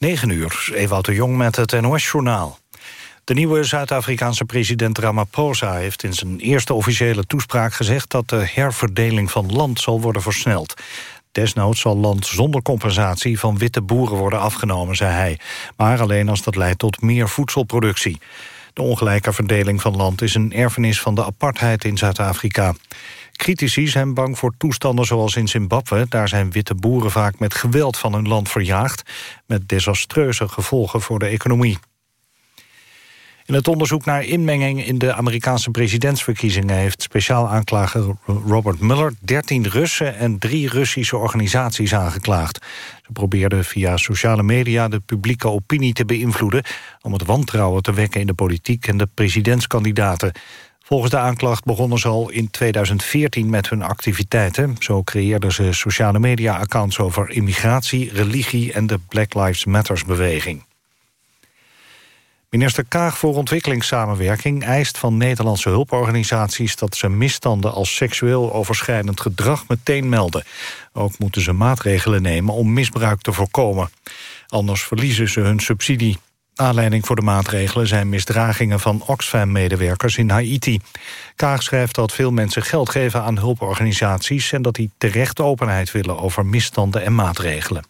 9 uur, Ewout de Jong met het NOS-journaal. De nieuwe Zuid-Afrikaanse president Ramaphosa heeft in zijn eerste officiële toespraak gezegd dat de herverdeling van land zal worden versneld. Desnoods zal land zonder compensatie van witte boeren worden afgenomen, zei hij. Maar alleen als dat leidt tot meer voedselproductie. De ongelijke verdeling van land is een erfenis van de apartheid in Zuid-Afrika. Critici zijn bang voor toestanden zoals in Zimbabwe. Daar zijn witte boeren vaak met geweld van hun land verjaagd... met desastreuze gevolgen voor de economie. In het onderzoek naar inmenging in de Amerikaanse presidentsverkiezingen... heeft speciaal aanklager Robert Mueller 13 Russen en drie Russische organisaties aangeklaagd. Ze probeerden via sociale media de publieke opinie te beïnvloeden... om het wantrouwen te wekken in de politiek en de presidentskandidaten. Volgens de aanklacht begonnen ze al in 2014 met hun activiteiten. Zo creëerden ze sociale media-accounts over immigratie, religie... en de Black Lives Matters-beweging. Minister Kaag voor Ontwikkelingssamenwerking eist van Nederlandse hulporganisaties dat ze misstanden als seksueel overschrijdend gedrag meteen melden. Ook moeten ze maatregelen nemen om misbruik te voorkomen. Anders verliezen ze hun subsidie. Aanleiding voor de maatregelen zijn misdragingen van Oxfam-medewerkers in Haiti. Kaag schrijft dat veel mensen geld geven aan hulporganisaties... en dat die terecht openheid willen over misstanden en maatregelen.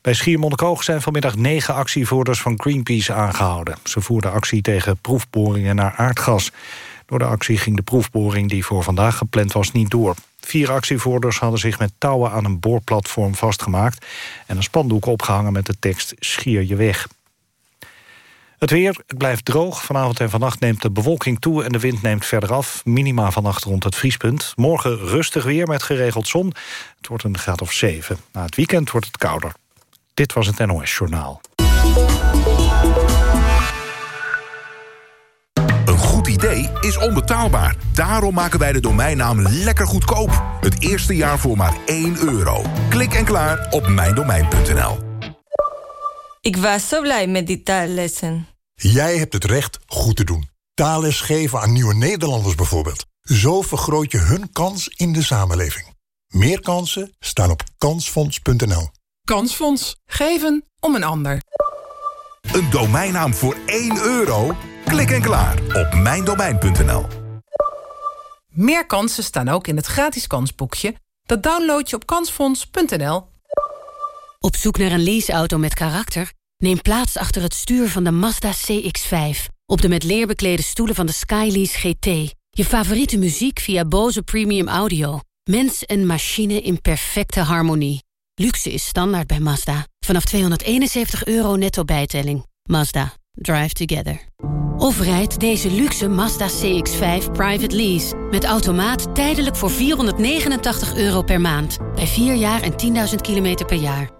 Bij Schiermonnikoog zijn vanmiddag negen actievoerders van Greenpeace aangehouden. Ze voerden actie tegen proefboringen naar aardgas. Door de actie ging de proefboring die voor vandaag gepland was niet door. Vier actievoerders hadden zich met touwen aan een boorplatform vastgemaakt... en een spandoek opgehangen met de tekst Schier je weg. Het weer, blijft droog. Vanavond en vannacht neemt de bewolking toe en de wind neemt verder af. Minima vannacht rond het vriespunt. Morgen rustig weer met geregeld zon. Het wordt een graad of 7. Na het weekend wordt het kouder. Dit was het NOS Journaal. Idee is onbetaalbaar. Daarom maken wij de domeinnaam lekker goedkoop. Het eerste jaar voor maar 1 euro. Klik en klaar op mijndomein.nl. Ik was zo blij met die taallessen. Jij hebt het recht goed te doen. Taalles geven aan nieuwe Nederlanders bijvoorbeeld. Zo vergroot je hun kans in de samenleving. Meer kansen staan op kansfonds.nl. Kansfonds. Geven om een ander. Een domeinnaam voor 1 euro? Klik en klaar op mijndomein.nl. Meer kansen staan ook in het gratis kansboekje. Dat download je op kansfonds.nl. Op zoek naar een leaseauto met karakter? Neem plaats achter het stuur van de Mazda CX-5. Op de met leer beklede stoelen van de Skylease GT. Je favoriete muziek via Bose Premium Audio. Mens en machine in perfecte harmonie. Luxe is standaard bij Mazda. Vanaf 271 euro netto bijtelling. Mazda. Drive together. Of rijd deze luxe Mazda CX-5 private lease. Met automaat tijdelijk voor 489 euro per maand. Bij 4 jaar en 10.000 kilometer per jaar.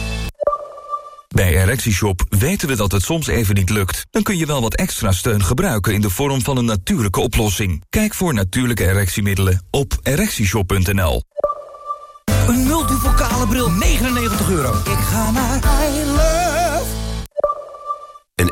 Bij ErectieShop weten we dat het soms even niet lukt. Dan kun je wel wat extra steun gebruiken in de vorm van een natuurlijke oplossing. Kijk voor natuurlijke erectiemiddelen op ErectieShop.nl. Een multipokale bril, 99 euro. Ik ga naar.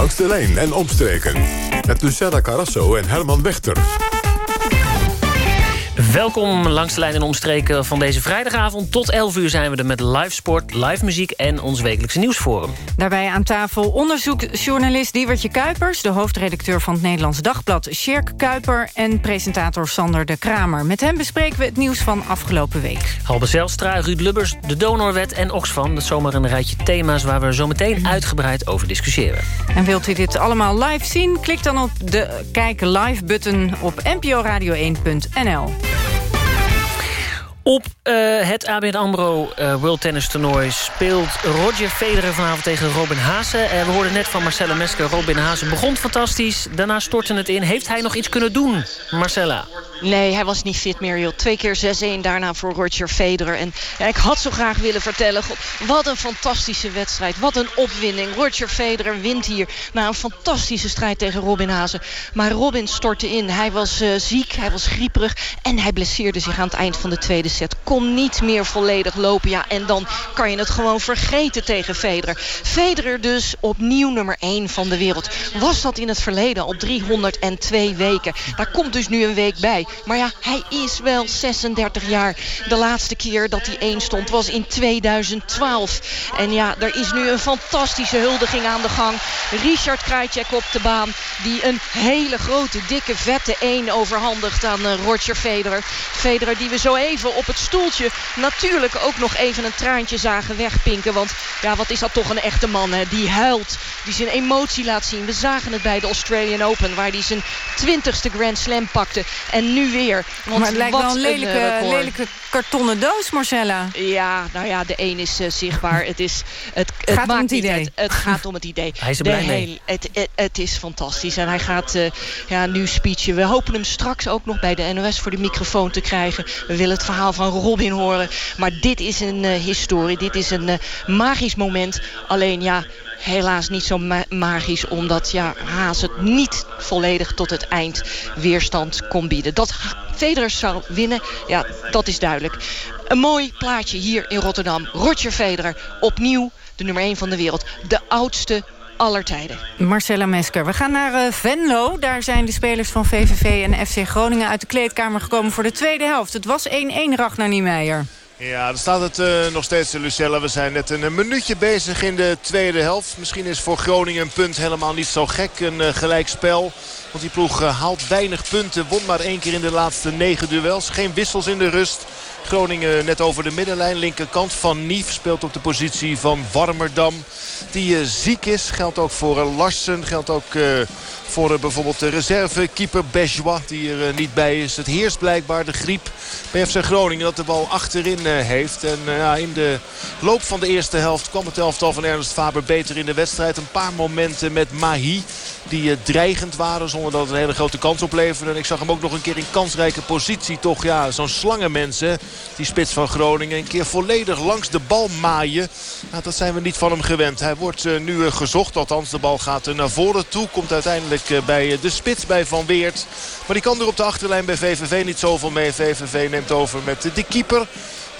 Langs de lijn en omstreken. Met Lucella Carrasso en Herman Wechter. Welkom langs de lijn en omstreken van deze vrijdagavond. Tot 11 uur zijn we er met live sport, live muziek en ons wekelijkse nieuwsforum. Daarbij aan tafel onderzoeksjournalist Diewertje Kuipers... de hoofdredacteur van het Nederlands Dagblad Sjerk Kuiper... en presentator Sander de Kramer. Met hem bespreken we het nieuws van afgelopen week. Halbe Zelstra, Ruud Lubbers, de Donorwet en Oxfam. Dat is zomaar een rijtje thema's waar we zo meteen uitgebreid over discussiëren. En wilt u dit allemaal live zien? Klik dan op de Kijk Live-button op nporadio1.nl. Op uh, het ABN AMRO uh, World Tennis Toernooi speelt Roger Federer vanavond tegen Robin Haase. Uh, we hoorden net van Marcella Mesker, Robin Haase begon fantastisch. Daarna stortte het in. Heeft hij nog iets kunnen doen, Marcella? Nee, hij was niet fit meer, joh. Twee keer 6-1 daarna voor Roger Federer. En ja, ik had zo graag willen vertellen... God, wat een fantastische wedstrijd. Wat een opwinding. Roger Federer wint hier na een fantastische strijd tegen Robin Hazen. Maar Robin stortte in. Hij was ziek, hij was grieperig... en hij blesseerde zich aan het eind van de tweede set. Kon niet meer volledig lopen. Ja, en dan kan je het gewoon vergeten tegen Federer. Federer dus opnieuw nummer 1 van de wereld. Was dat in het verleden al 302 weken. Daar komt dus nu een week bij. Maar ja, hij is wel 36 jaar. De laatste keer dat hij één stond was in 2012. En ja, er is nu een fantastische huldiging aan de gang. Richard Krajcek op de baan. Die een hele grote, dikke, vette 1 overhandigt aan uh, Roger Federer. Federer die we zo even op het stoeltje natuurlijk ook nog even een traantje zagen wegpinken. Want ja, wat is dat toch een echte man hè? Die huilt, die zijn emotie laat zien. We zagen het bij de Australian Open waar hij zijn 20ste Grand Slam pakte. En nu nu weer. Want maar het lijkt wel een lelijke, een lelijke kartonnen doos, Marcella. Ja, nou ja, de een is uh, zichtbaar. Het, is, het, het gaat maakt om het idee. Het, het, gaat om het idee. Hij is er blij mee. Het, het, het, is fantastisch. En hij gaat uh, ja, nu speechen. We hopen hem straks ook nog bij de NOS voor de microfoon te krijgen. We willen het verhaal van Robin horen. Maar dit is een uh, historie. Dit is een magisch moment. Alleen ja, helaas niet zo ma magisch. Omdat ja, Haas het niet volledig tot het eind weerstand kon bieden. Dat Federer zou winnen, ja, dat is duidelijk. Een mooi plaatje hier in Rotterdam. Roger Federer, opnieuw de nummer 1 van de wereld. De oudste aller tijden. Marcella Mesker. We gaan naar uh, Venlo. Daar zijn de spelers van VVV en FC Groningen uit de kleedkamer gekomen voor de tweede helft. Het was 1-1 naar Niemeyer. Ja, dan staat het uh, nog steeds, Lucella. We zijn net een, minuutje bezig in de tweede helft. Misschien is voor Groningen een punt helemaal niet zo gek. Een uh, gelijkspel. Want die ploeg haalt weinig punten. Won maar één keer in de laatste negen duels. Geen wissels in de rust. Groningen net over de middenlijn. Linkerkant van Nief speelt op de positie van Warmerdam. Die ziek is. Geldt ook voor Larsen. Geldt ook voor bijvoorbeeld de reservekeeper Bejois die er niet bij is. Het heerst blijkbaar de griep bij FC Groningen dat de bal achterin heeft. En in de loop van de eerste helft kwam het elftal van Ernst Faber beter in de wedstrijd. Een paar momenten met Mahi die dreigend waren zonder dat het een hele grote kans opleverde. En ik zag hem ook nog een keer in kansrijke positie. Toch ja, zo'n slangenmensen, die spits van Groningen. Een keer volledig langs de bal maaien. Nou, dat zijn we niet van hem gewend. Hij wordt nu gezocht, althans de bal gaat naar voren toe. Komt uiteindelijk bij de spits bij Van Weert. Maar die kan er op de achterlijn bij VVV niet zoveel mee. VVV neemt over met de keeper.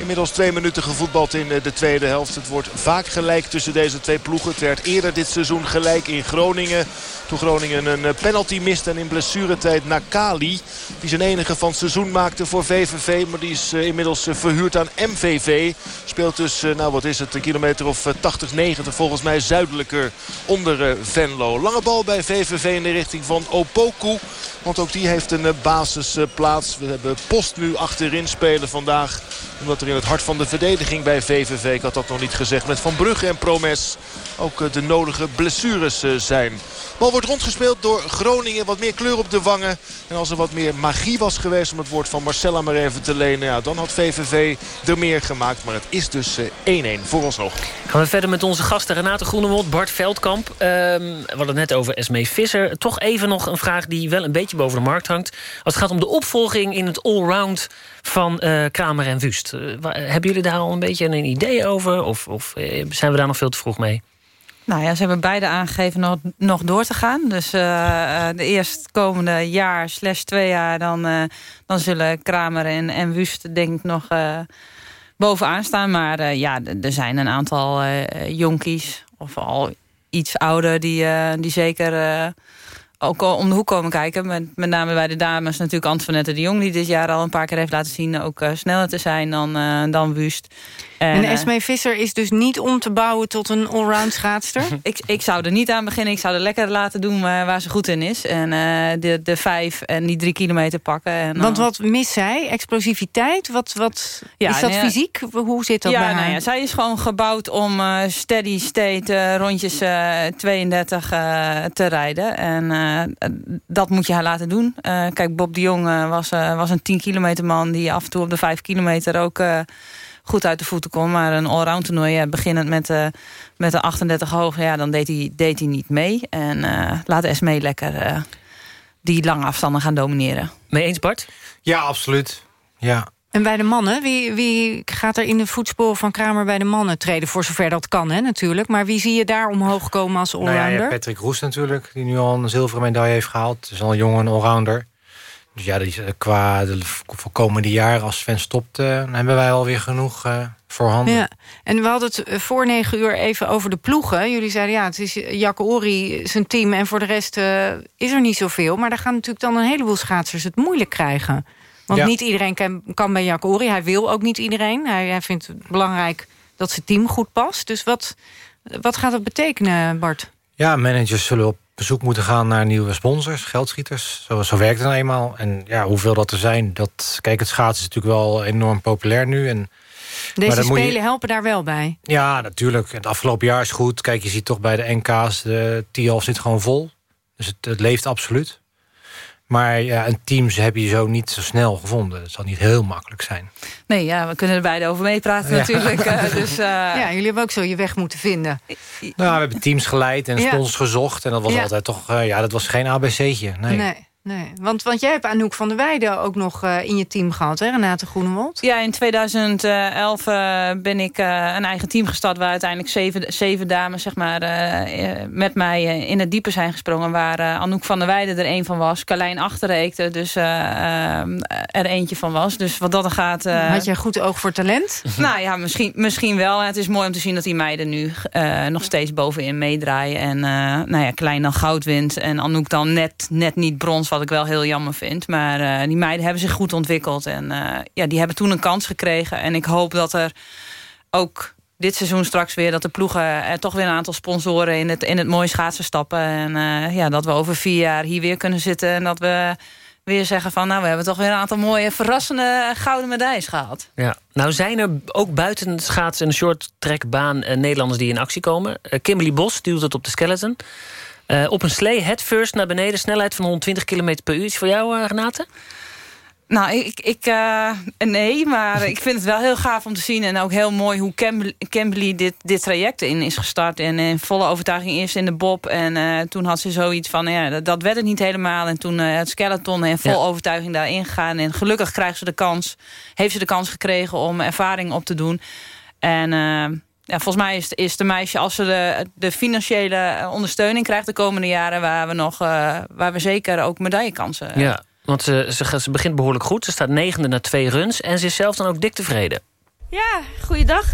Inmiddels twee minuten gevoetbald in de tweede helft. Het wordt vaak gelijk tussen deze twee ploegen. Het werd eerder dit seizoen gelijk in Groningen. Toen Groningen een penalty miste en in blessuretijd Nakali. Die zijn enige van seizoen maakte voor VVV. Maar die is inmiddels verhuurd aan MVV. Speelt dus, nou wat is het, een kilometer of 80, 90 volgens mij zuidelijker onder Venlo. Lange bal bij VVV in de richting van Opoku. Want ook die heeft een basisplaats. We hebben Post nu achterin spelen vandaag. Omdat in het hart van de verdediging bij VVV, ik had dat nog niet gezegd, met Van Brugge en Promes ook de nodige blessures zijn. Bal wordt rondgespeeld door Groningen. Wat meer kleur op de wangen. En als er wat meer magie was geweest om het woord van Marcella maar even te lenen. Ja, dan had VVV er meer gemaakt. Maar het is dus 1-1 voor ons nog. Gaan we verder met onze gasten Renate Groenewold, Bart Veldkamp. Um, we hadden het net over Esmee Visser. Toch even nog een vraag die wel een beetje boven de markt hangt. Als het gaat om de opvolging in het allround van uh, Kramer en Wust. Uh, hebben jullie daar al een beetje een idee over? Of, of uh, zijn we daar nog veel te vroeg mee? Nou ja, ze hebben beide aangegeven nog, door te gaan. Dus uh, de eerstkomende jaar slash twee jaar... dan, dan zullen Kramer en, en Wust denk ik nog bovenaan staan. Maar ja, er zijn een aantal jonkies of al iets ouder... die, die zeker ook al om de hoek komen kijken. Met, met name bij de dames natuurlijk Antoinette de Jong... die dit jaar al een paar keer heeft laten zien... ook sneller te zijn dan, dan Wust. En, en Esmee Visser is dus niet om te bouwen tot een allround schaatster? ik, ik zou er niet aan beginnen. Ik zou er lekker laten doen waar, waar ze goed in is. En uh, de, de vijf en die drie kilometer pakken. En, Want wat mist zij? Explosiviteit? Wat, wat, ja, is dat ja, fysiek? Hoe zit dat ja, bij haar? Nou ja, zij is gewoon gebouwd om steady state rondjes 32 te rijden. En dat moet je haar laten doen. kijk, Bob de Jong was, was een 10 kilometer man... die af en toe op de 5 kilometer ook goed uit de voeten kon. Maar een allround toernooi, beginnend met, met de 38 hoog... Ja, dan deed hij, deed hij niet mee. En laat Esmee lekker die lange afstanden gaan domineren. Mee eens, Bart? Ja, absoluut. Ja. En bij de mannen, wie, wie gaat er in de voetsporen van Kramer bij de mannen treden? Voor zover dat kan, hè, natuurlijk. Maar wie zie je daar omhoog komen als allrounder? Nou ja, Patrick Roes natuurlijk, die nu al een zilveren medaille heeft gehaald. is al een jonge allrounder. Dus ja, die, qua de, voor komende jaren, als Sven stopt... Uh, hebben wij alweer genoeg uh, voorhanden. Ja. En we hadden het eh, voor negen uur even over de ploegen. Jullie zeiden, ja, het is Jacke Ori zijn team... en voor de rest uh, is er niet zoveel. Maar daar gaan natuurlijk dan een heleboel schaatsers het moeilijk krijgen. Want niet iedereen kan, kan bij Jacke Ori. Hij wil ook niet iedereen. Hij, hij vindt het belangrijk dat zijn team goed past. Dus wat, wat gaat dat betekenen, Bart? Ja, managers zullen op bezoek moeten gaan naar nieuwe sponsors, geldschieters. Zo, zo werkt het nou eenmaal. En ja, hoeveel dat er zijn, dat... Kijk, het schaatsen is natuurlijk wel enorm populair nu. En, Deze spelen helpen daar wel bij? Ja, natuurlijk. Het afgelopen jaar is goed. Kijk, je ziet toch bij de NK's, de TIAL zit gewoon vol. Dus het, het leeft absoluut. Maar ja, een team heb je zo niet zo snel gevonden. Het zal niet heel makkelijk zijn. Nee, ja, we kunnen er beide over meepraten natuurlijk. Uh, dus, uh... Ja, jullie hebben ook zo je weg moeten vinden. Nou, we hebben teams geleid en sponsors gezocht. En dat was altijd toch, uh, ja, dat was geen ABC'tje. Nee. nee. Nee, want, want jij hebt Anouk van der Weijden ook nog uh, in je team gehad, hè, Renate Groenewold? Ja, in 2011 uh, ben ik uh, een eigen team gestart... waar uiteindelijk zeven, zeven dames zeg maar, met mij in het diepe zijn gesprongen... waar Anouk van der Weijden er een van was. Carlijn Achterreekte dus er eentje van was. Dus wat dat er gaat... Had jij goed oog voor talent? nou ja, misschien, misschien wel. Het is mooi om te zien dat die meiden nu nog steeds bovenin meedraaien. En nou ja, Klein dan goud wint en Anouk dan net, net niet brons wat ik wel heel jammer vind. Maar uh, die meiden hebben zich goed ontwikkeld. En uh, ja, die hebben toen een kans gekregen. En ik hoop dat er ook dit seizoen straks weer... dat de ploegen er toch weer een aantal sponsoren in het, in het mooie schaatsen stappen. En ja, dat we over vier jaar hier weer kunnen zitten. En dat we weer zeggen van... nou, we hebben toch weer een aantal mooie verrassende gouden medailles gehaald. Ja. Nou zijn er ook buiten schaatsen en short trackbaan Nederlanders die in actie komen. Kimberly Bos duwt het op de skeleton. Uh, op een slee, head first naar beneden, snelheid van 120 km per uur. Is voor jou, uh, Renate? Nou, ik, ik uh, nee, maar ik vind het wel heel gaaf om te zien. En ook heel mooi hoe Kimberly dit, dit traject in is gestart. En in volle overtuiging eerst in de bob. En uh, toen had ze zoiets van, ja, dat, dat werd het niet helemaal. En toen uh, het skeleton en vol overtuiging daarin gegaan. En gelukkig krijgt ze de kans, heeft ze de kans gekregen om ervaring op te doen. En ja, volgens mij is, is de meisje, als ze de, de financiële eh, ondersteuning krijgt de komende jaren, waar we, nog, uh, waar we zeker ook medaillekansen uh, Ja, want ze, ze, ze begint behoorlijk goed. Ze staat negende na twee runs en ze is zelf dan ook dik tevreden. Ja, goeiedag.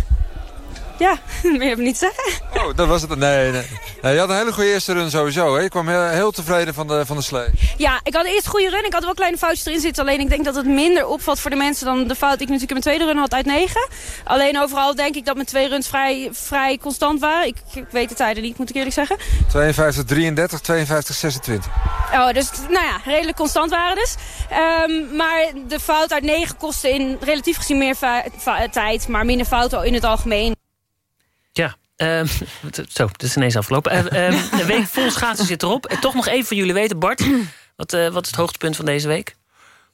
Ja, meer heb ik niet zeggen. Oh, dat was het. Nee, nee. nee je had een hele goede eerste run sowieso. Hè? Je kwam heel, heel, tevreden van de, van de slee. Ja, ik had eerst een goede run. Ik had wel kleine foutjes erin zitten. Alleen ik denk dat het minder opvalt voor de mensen dan de fout die ik natuurlijk in mijn tweede run had uit 9. Alleen overal denk ik dat mijn twee runs vrij, vrij constant waren. Ik, ik weet de tijden niet, moet ik eerlijk zeggen. 52, 33, 52, 26. Oh, dus nou ja, redelijk constant waren dus. Um, maar de fout uit 9 kostte in relatief gezien meer tijd. Maar minder fouten in het algemeen. Ja, uh, zo, het is ineens afgelopen. Uh, uh, de week vol schaatsen zit erop. En toch nog even van jullie weten, Bart. Wat, eh, wat is het hoogtepunt van deze week?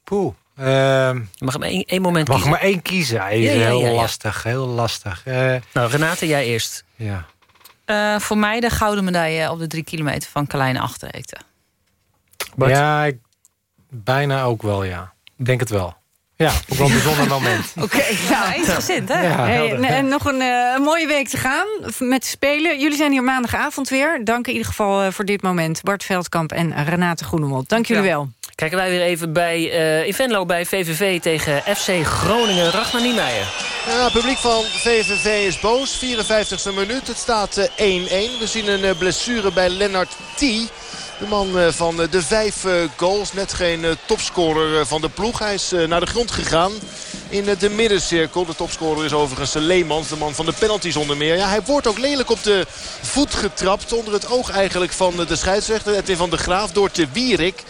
Poeh. Uh, je mag maar één, één moment mag kiezen. maar één kiezen. Ja, ja, ja, heel lastig, heel lastig. nou, Renate, jij eerst. Ja. voor mij de gouden medaille op de drie kilometer van Kleine Achtereten. Ja, ik, bijna ook wel, ja. Ik denk het wel. Ja, ook wel een bijzonder moment. Oké, okay, nou, eensgezind, hè? Ja, hey, en nog een uh, mooie week te gaan met spelen. Jullie zijn hier maandagavond weer. Dank in ieder geval uh, voor dit moment. Bart Veldkamp en Renate Groenewold. Dank jullie wel. Kijken wij weer even bij, uh, in Venlo bij VVV tegen FC Groningen. Ragnar Niemeyer. Ja, het publiek van VVV is boos. 54e minuut. Het staat 1-1. We zien een blessure bij Lennart T. De man eh, van de vijf eh, goals. Net geen eh, topscorer van de ploeg. Hij is naar de grond gegaan in de middencirkel. De topscorer is overigens Leemans, de man van de penalties onder meer. Ja, hij wordt ook lelijk op de voet getrapt. Onder het oog eigenlijk van de scheidsrechter Edwin van de Graaf door te Wierik.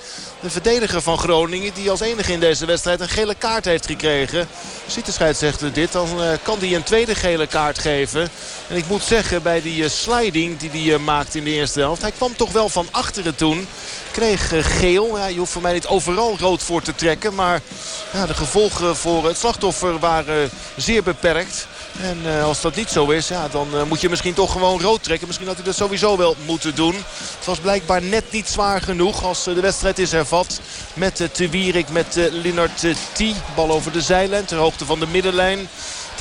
De verdediger van Groningen die als enige in deze wedstrijd een gele kaart heeft gekregen. Ziet de scheidsrechter dit, dan kan hij een tweede gele kaart geven. En ik moet zeggen, bij die sliding die hij maakte in de eerste helft... hij kwam toch wel van achteren toen kreeg geel. Ja, je hoeft voor mij niet overal rood voor te trekken. Maar ja, de gevolgen voor het slachtoffer waren zeer beperkt. En uh, als dat niet zo is, ja, dan moet je misschien toch gewoon rood trekken. Misschien had hij dat sowieso wel moeten doen. Het was blijkbaar net niet zwaar genoeg als de wedstrijd is hervat. Met Te Wierik, met Linnart T. Bal over de zijlijn ter hoogte van de middenlijn.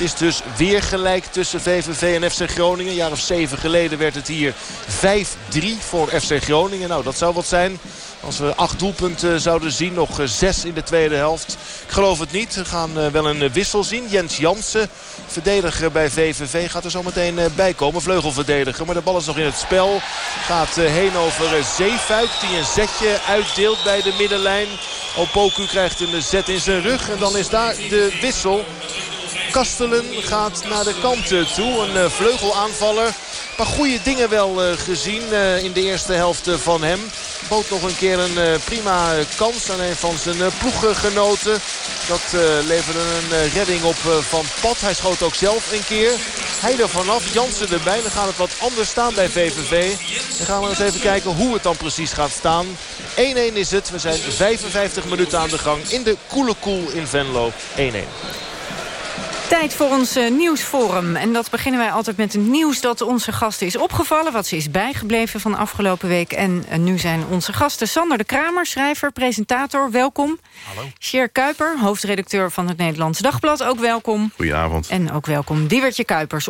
Is dus weer gelijk tussen VVV en FC Groningen. Een jaar of zeven geleden werd het hier 5-3 voor FC Groningen. Nou, dat zou wat zijn. Als we acht doelpunten zouden zien, nog zes in de tweede helft. Ik geloof het niet. We gaan wel een wissel zien. Jens Jansen, verdediger bij VVV, gaat er zo meteen bij komen. Vleugelverdediger, maar de bal is nog in het spel. Gaat heen over Zeefuik, die een zetje uitdeelt bij de middenlijn. Opoku krijgt een zet in zijn rug. En dan is daar de wissel. Kastelen gaat naar de kant toe. Een vleugelaanvaller. Een paar goede dingen wel gezien in de eerste helft van hem. Bood nog een keer een prima kans aan een van zijn ploeggenoten. Dat leverde een redding op van Pat. Hij schoot ook zelf een keer. Hij er vanaf, Jansen erbij. Dan gaat het wat anders staan bij VVV. Dan gaan we eens even kijken hoe het dan precies gaat staan. 1-1 is het. We zijn 55 minuten aan de gang in de Koele Koel in Venlo. 1-1. Tijd voor ons uh, nieuwsforum. En dat beginnen wij altijd met het nieuws dat onze gasten is opgevallen. Wat ze is bijgebleven van afgelopen week. En uh, nu zijn onze gasten Sander de Kramer, schrijver, presentator. Welkom. Hallo. Sjer Kuiper, hoofdredacteur van het Nederlands Dagblad. Ook welkom. Goedenavond. En ook welkom Diewertje Kuipers,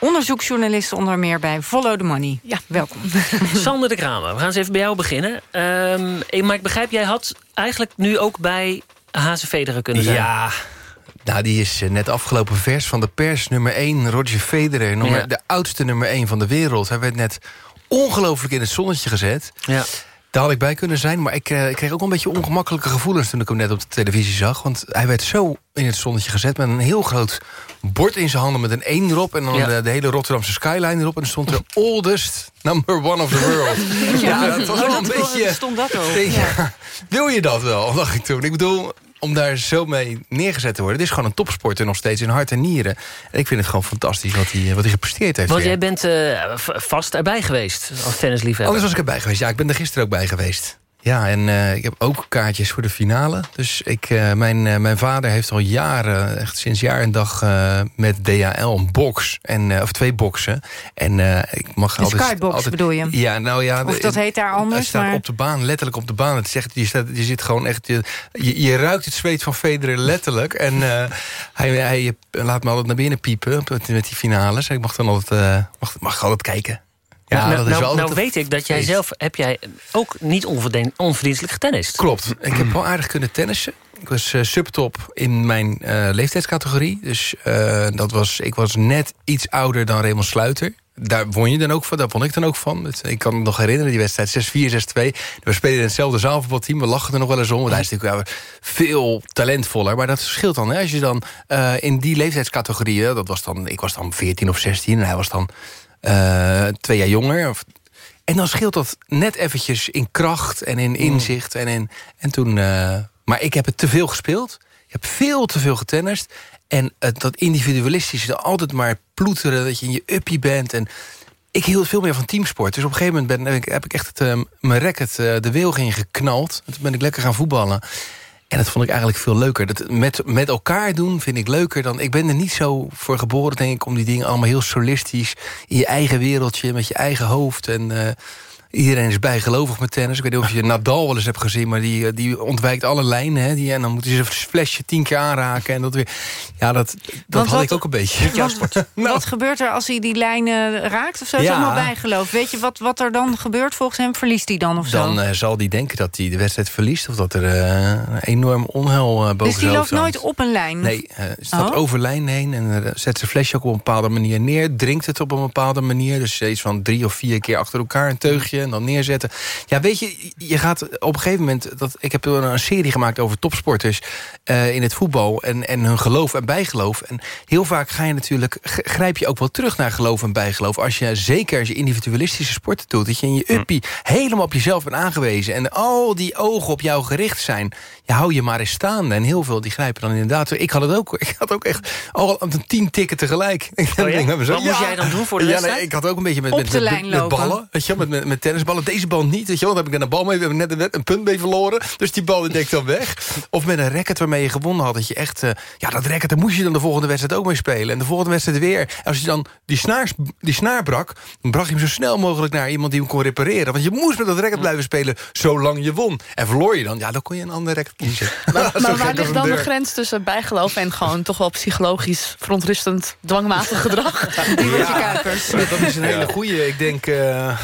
onderzoeksjournalist onder meer bij Follow the Money. Ja, welkom. Sander de Kramer, we gaan eens even bij jou beginnen. Um, maar ik begrijp, jij had eigenlijk nu ook bij Haze Federer kunnen zijn. Ja... Nou, die is net afgelopen vers van de pers. Nummer 1, Roger Federer. Nummer, ja. De oudste nummer 1 van de wereld. Hij werd net ongelooflijk in het zonnetje gezet. Ja. Daar had ik bij kunnen zijn. Maar ik, uh, ik kreeg ook een beetje ongemakkelijke gevoelens... toen ik hem net op de televisie zag. Want hij werd zo in het zonnetje gezet... met een heel groot bord in zijn handen met een 1 erop... en dan ja. de, de, hele Rotterdamse skyline erop. En er stond er oldest number one of the world. ja, ja, dat was wel een beetje... stond dat ook. Ja. Wil je dat wel, dacht ik toen. Ik bedoel, om daar zo mee neergezet te worden. Het is gewoon een topsporter nog steeds in hart en nieren. En ik vind het gewoon fantastisch wat hij, wat hij gepresteerd heeft. Want jij bent uh, vast erbij geweest als tennisliefhebber. Anders was ik erbij geweest. Ja, ik ben er gisteren ook bij geweest. Ja, en uh, ik heb ook kaartjes voor de finale. Dus ik, uh, mijn, uh, mijn vader heeft al jaren, echt sinds jaar en dag... met DHL een box, en, of twee boxen. En ik mag de altijd... Skybox altijd, bedoel je? Ja, nou ja... Of dat heet daar anders, Het staat maar... op de baan, letterlijk op de baan. Het zegt, je, staat, je zit gewoon echt... Je, je, ruikt het zweet van Federer letterlijk. En hij, hij laat me altijd naar binnen piepen met, met die finales. Ik mag dan altijd, mag, mag altijd kijken. Ja, nou, dat is nou, wel nou weet ik dat jij zelf... heb jij ook niet onverdienstelijk getennist. Klopt. Ik heb wel aardig kunnen tennissen. Ik was uh, subtop in mijn uh, leeftijdscategorie. Dus uh, dat was, ik was net iets ouder dan Raymond Sluiter. Daar won je dan ook van, daar vond ik dan ook van. Ik kan me nog herinneren, die wedstrijd 6-4, 6-2. We spelen in hetzelfde zaalvoetbalteam, we lachen er nog wel eens om. Want hij is natuurlijk veel talentvoller. Maar dat verschilt dan, hè, als je dan in die leeftijdscategorie... Dat was dan, ik was dan 14 of 16 en hij was dan twee jaar jonger. En dan scheelt dat net eventjes in kracht en in inzicht. En, in, en toen, uh, maar ik heb het te veel gespeeld. Ik heb veel te veel getennist. En het, dat individualistische, altijd maar ploeteren... dat je in je uppie bent. En ik hield veel meer van teamsport. Dus op een gegeven moment ben, heb ik echt het, uh, mijn racket uh, de wilg in geknald. En toen ben ik lekker gaan voetballen. En dat vond ik eigenlijk veel leuker. Dat met, met elkaar doen vind ik leuker dan... Ik ben er niet zo voor geboren, denk ik... om die dingen allemaal heel solistisch... in je eigen wereldje, met je eigen hoofd... en uh, Iedereen is bijgelovig met tennis. Ik weet niet of je Nadal wel eens hebt gezien... maar die, die ontwijkt alle lijnen. Hè, die, en dan moet hij zijn flesje tien keer aanraken. En dat weer, ja, dat, dat had wat, ik ook een beetje. Wat, nou. wat gebeurt er als hij die lijnen raakt? Of zo? Ja. is allemaal bijgeloof. Weet je wat, wat er dan gebeurt volgens hem? Verliest hij dan of zo? Dan uh, zal hij denken dat hij de wedstrijd verliest... of dat er uh, een enorm onheil uh, boven Dus die loopt nooit op een lijn? Nee, uh, staat oh. over lijn heen... en zet zijn flesje ook op een bepaalde manier neer. Drinkt het op een bepaalde manier. Dus iets van drie of vier keer achter elkaar een teugje en dan neerzetten. Ja, weet je, je gaat op een gegeven moment... Dat, ik heb een serie gemaakt over topsporters uh, in het voetbal... En, en hun geloof en bijgeloof. En heel vaak ga je natuurlijk, grijp je ook wel terug naar geloof en bijgeloof. Als je, zeker als je individualistische sporten doet... dat je in je uppie helemaal op jezelf bent aangewezen... en al die ogen op jou gericht zijn... Ja, hou je maar eens staan. En heel veel die grijpen dan inderdaad... Ik had het ook, ik had ook echt al een tien tikken tegelijk. Oh ja? Wat moest jij dan doen voor de ja, nee, ik had ook een beetje met, met, met, met, ballen. Weet je, met, met, met tennisballen. Deze bal niet. Weet je, want dan heb ik een bal mee. We hebben net een, punt mee verloren. Dus die bal dekt dan weg. Of met een racket waarmee je gewonnen had. Dat je echt... Uh, ja, dat racket, daar moest je dan de volgende wedstrijd ook mee spelen. En de volgende wedstrijd weer. Als je dan die snaar, die snaar brak... dan bracht je hem zo snel mogelijk naar iemand die hem kon repareren. Want je moest met dat racket blijven spelen zolang je won. En verloor je dan, ja, dan kon je een ander racket kiezen. Maar, maar waar ligt dan de grens tussen bijgeloof... en gewoon toch wel psychologisch verontrustend dwangmatig gedrag? Die ja. Dat is een hele goeie. Ik denk... Uh,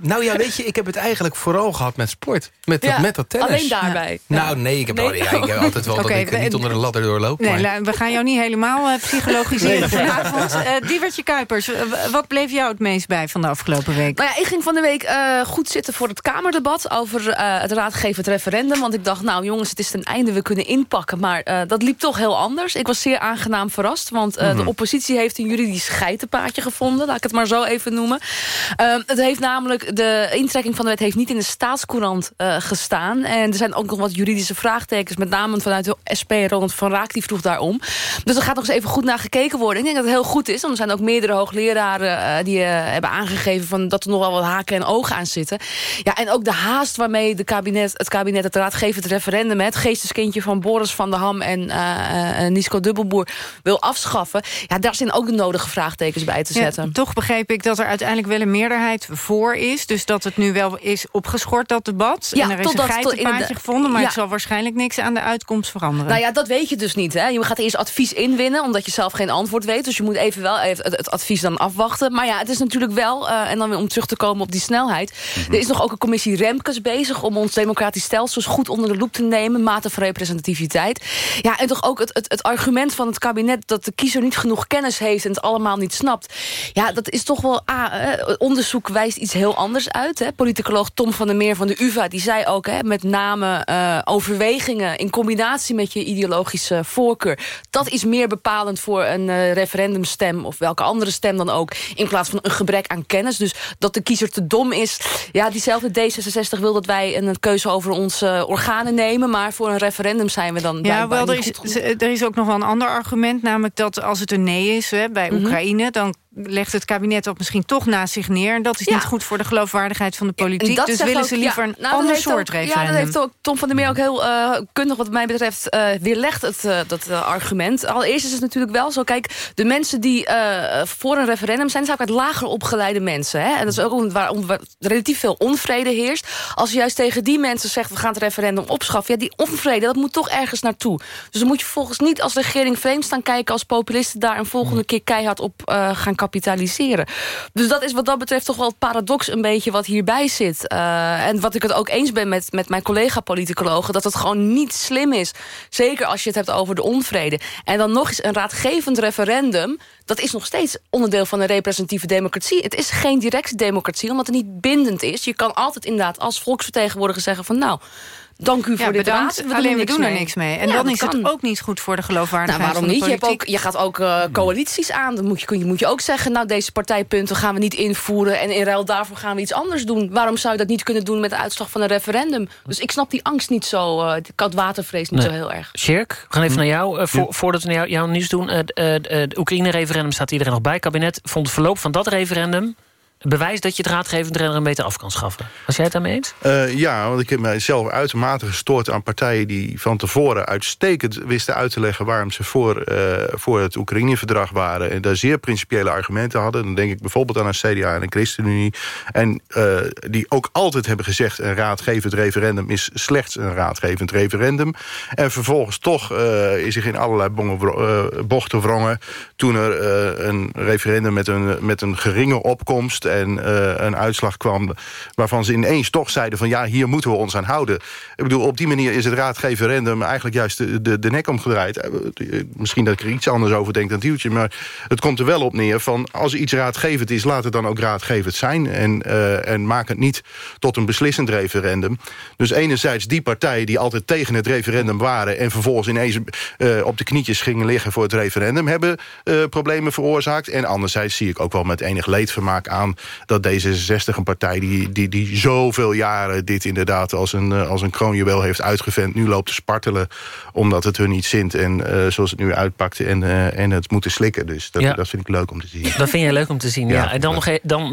nou ja, weet je, ik heb het eigenlijk vooral gehad met sport. Met, dat, met dat tennis. Alleen daarbij? Nou nee, ik heb, Al, ja, ik heb altijd wel okay, dat ik niet onder de ladder doorloop. Nee, maar. we gaan jou niet helemaal uh, psychologiseren nee. vanavond. Uh, Diewertje Kuipers, wat bleef jou het meest bij van de afgelopen week? Nou ja, ik ging van de week uh, goed zitten voor het Kamerdebat... over het raadgevend referendum. Want ik dacht, nou jongens, het is ten einde, we kunnen inpakken. Maar dat liep toch heel anders. Ik was zeer aangenaam verrast. Want mm -hmm. de oppositie heeft een juridisch geitenpaadje gevonden. Laat ik het maar zo even noemen. het heeft namelijk de intrekking van de wet heeft niet in de staatscourant uh, gestaan. En er zijn ook nog wat juridische vraagtekens. Met name vanuit de SP, Ronald van Raak, die vroeg daarom. Dus er gaat nog eens even goed naar gekeken worden. Ik denk dat het heel goed is. Want er zijn ook meerdere hoogleraren uh, die uh, hebben aangegeven... Van dat er nog wel wat haken en ogen aan zitten. Ja, en ook de haast waarmee de kabinet, het kabinet het raadgevend referendum... het geesteskindje van Boris van der Ham en Nisco Dubbelboer wil afschaffen. Ja, daar zijn ook de nodige vraagtekens bij te zetten. Ja, toch begreep ik dat er uiteindelijk wel een meerderheid voor is. Dus dat het nu wel is opgeschort, dat debat. Ja, en er is een geitenpaadje gevonden, maar het zal waarschijnlijk niks aan de uitkomst veranderen. Nou ja, dat weet je dus niet. Hè? Je gaat eerst advies inwinnen, omdat je zelf geen antwoord weet. Dus je moet even wel even het, advies dan afwachten. Maar ja, het is natuurlijk wel, uh, en dan weer om terug te komen op die snelheid. Mhm. Er is nog ook een commissie Remkes bezig om ons democratisch stelsel goed onder de loep te nemen. Mate van representativiteit. Ja, en toch ook het, het, het argument van het kabinet dat de kiezer niet genoeg kennis heeft en het allemaal niet snapt. Ja, dat is toch wel, ah, onderzoek wijst iets heel anders uit. Hè. Politicoloog Tom van der Meer van de UvA die zei ook... Hè, met name uh, overwegingen in combinatie met je ideologische voorkeur... dat is meer bepalend voor een uh, referendumstem... of welke andere stem dan ook... in plaats van een gebrek aan kennis. Dus dat de kiezer te dom is... ja, diezelfde D66 wil dat wij een keuze over onze organen nemen... maar voor een referendum zijn we dan Ja, wel, er is, er is ook nog wel een ander argument... namelijk dat als het een nee is hè, bij mhm. Oekraïne... dan legt het kabinet dat misschien toch naast zich neer. En dat is niet goed voor de geloofwaardigheid van de politiek. dus willen ze liever een nou, ander soort ook, referendum. Ja, dat heeft ook Tom van der Meer ook heel uh, kundig wat mij betreft uh, weerlegt het, uh, dat argument. Allereerst is het natuurlijk wel zo, kijk, de mensen die voor een referendum zijn, zijn ook uit lager opgeleide mensen. Hè? En dat is ook waar, waar, relatief veel onvrede heerst. Als je juist tegen die mensen zegt, we gaan het referendum opschaffen, ja, die onvrede, dat moet toch ergens naartoe. Dus dan moet je volgens niet als regering vreemd staan kijken als populisten daar een volgende keer keihard op gaan kapitaliseren. Dus dat is wat dat betreft toch wel het paradox een beetje wat hierbij zit. Uh, en wat ik het ook eens ben met, met mijn collega-politicologen... dat het gewoon niet slim is. Zeker als je het hebt over de onvrede. En dan nog eens een raadgevend referendum... dat is nog steeds onderdeel van een representatieve democratie. Het is geen directe democratie, omdat het niet bindend is. Je kan altijd inderdaad als volksvertegenwoordiger zeggen van... nou, dank u voor dit bedankt. We alleen we doen er niks mee. En dan is het ook niet goed voor de geloofwaardigheid nou, waarom niet? Je, hebt ook, je gaat ook uh, coalities aan. Dan moet je, moet je ook zeggen, nou deze partijpunten gaan we niet invoeren... en in ruil daarvoor gaan we iets anders doen. Waarom zou je dat niet kunnen doen met de uitslag van een referendum? Dus ik snap die angst niet zo, uh, de koudwatervrees niet zo heel erg. Sjerk, we gaan even naar jou. Uh, voor, Voordat we naar jou, jouw nieuws doen. Het Oekraïne-referendum staat iedereen nog bij. kabinet vond het verloop van dat referendum bewijs dat je het raadgevend referendum beter af kan schaffen. Was jij het daarmee eens? Uh, ja, want ik heb mijzelf uitermate gestoord aan partijen... die van tevoren uitstekend wisten uit te leggen... waarom ze voor, uh, voor het Oekraïne-verdrag waren... en daar zeer principiële argumenten hadden. Dan denk ik bijvoorbeeld aan een CDA en een ChristenUnie. En uh, die ook altijd hebben gezegd... een raadgevend referendum is slechts een raadgevend referendum. En vervolgens toch is zich in allerlei bochten wrongen... toen er een referendum met een, met een geringe opkomst en eh, een uitslag kwam... waarvan ze ineens toch zeiden van ja, hier moeten we ons aan houden. Ik bedoel, op die manier is het raadgeverendum eigenlijk juist de, de, nek omgedraaid. Eh, Misschien dat ik er iets anders over denk dan Tieltje... maar het komt er wel op neer van als iets raadgevend is... laat het dan ook raadgevend zijn en, eh, en maak het niet tot een beslissend referendum. Dus enerzijds die partijen die altijd tegen het referendum waren... en vervolgens ineens eh, op de knietjes gingen liggen voor het referendum... hebben eh, problemen veroorzaakt. En anderzijds zie ik ook wel met enig leedvermaak aan... dat D66 een partij die, die, die zoveel jaren dit inderdaad als een, eh, als een kroonjuweel heeft uitgevent... nu loopt te spartelen omdat het hun niet zint. En eh, zoals het nu uitpakte en, en het moeten slikken. Dus dat, Ja. dat vind ik leuk om te zien. Dat vind jij leuk om te zien, ja. Ja. En dan nog, e- dan,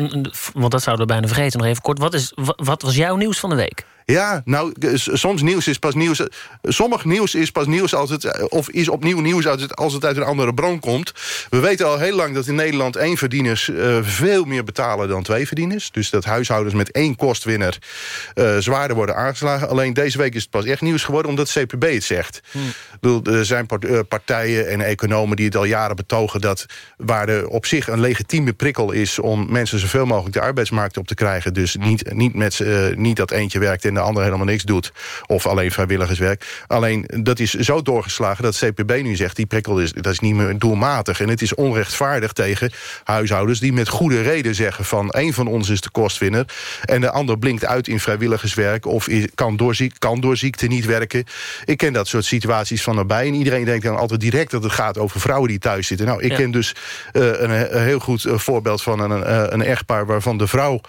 want dat zouden we bijna vergeten, nog even kort. Wat, is, wa- wat was jouw nieuws van de week? Ja, nou, eh, soms nieuws is pas nieuws. eh, Sommig nieuws is pas nieuws als het, eh, of is opnieuw nieuws als het, als het uit een andere bron komt. We weten al heel lang dat in Nederland één verdieners veel meer betalen dan twee verdieners. Dus dat huishoudens met één kostwinner zwaarder worden aangeslagen. Alleen deze week is het pas echt nieuws geworden omdat CPB het zegt. Bedoel, Er zijn part- partijen en economen die het al jaren betogen... dat waar er op zich een legitieme prikkel is... om mensen zoveel mogelijk de arbeidsmarkt op te krijgen... dus niet, niet, met, niet dat eentje werkt en de ander helemaal niks doet... of alleen vrijwilligerswerk. Alleen dat is zo doorgeslagen dat CPB nu zegt... die prikkel is, dat is niet meer doelmatig. En het is onrechtvaardig tegen huishoudens... die met goede reden zeggen van... één van ons is de kostwinner... en de ander blinkt uit in vrijwilligerswerk... of is, kan, door, ziek- kan door ziekte niet werken. Ik ken dat soort situaties van nabij. En iedereen denkt dan altijd direct dat het gaat over vrouwen die thuis zitten. Nou, ik Ja. ken dus eh, een, een heel goed eh, voorbeeld van een, eh, een echtpaar... waarvan de vrouw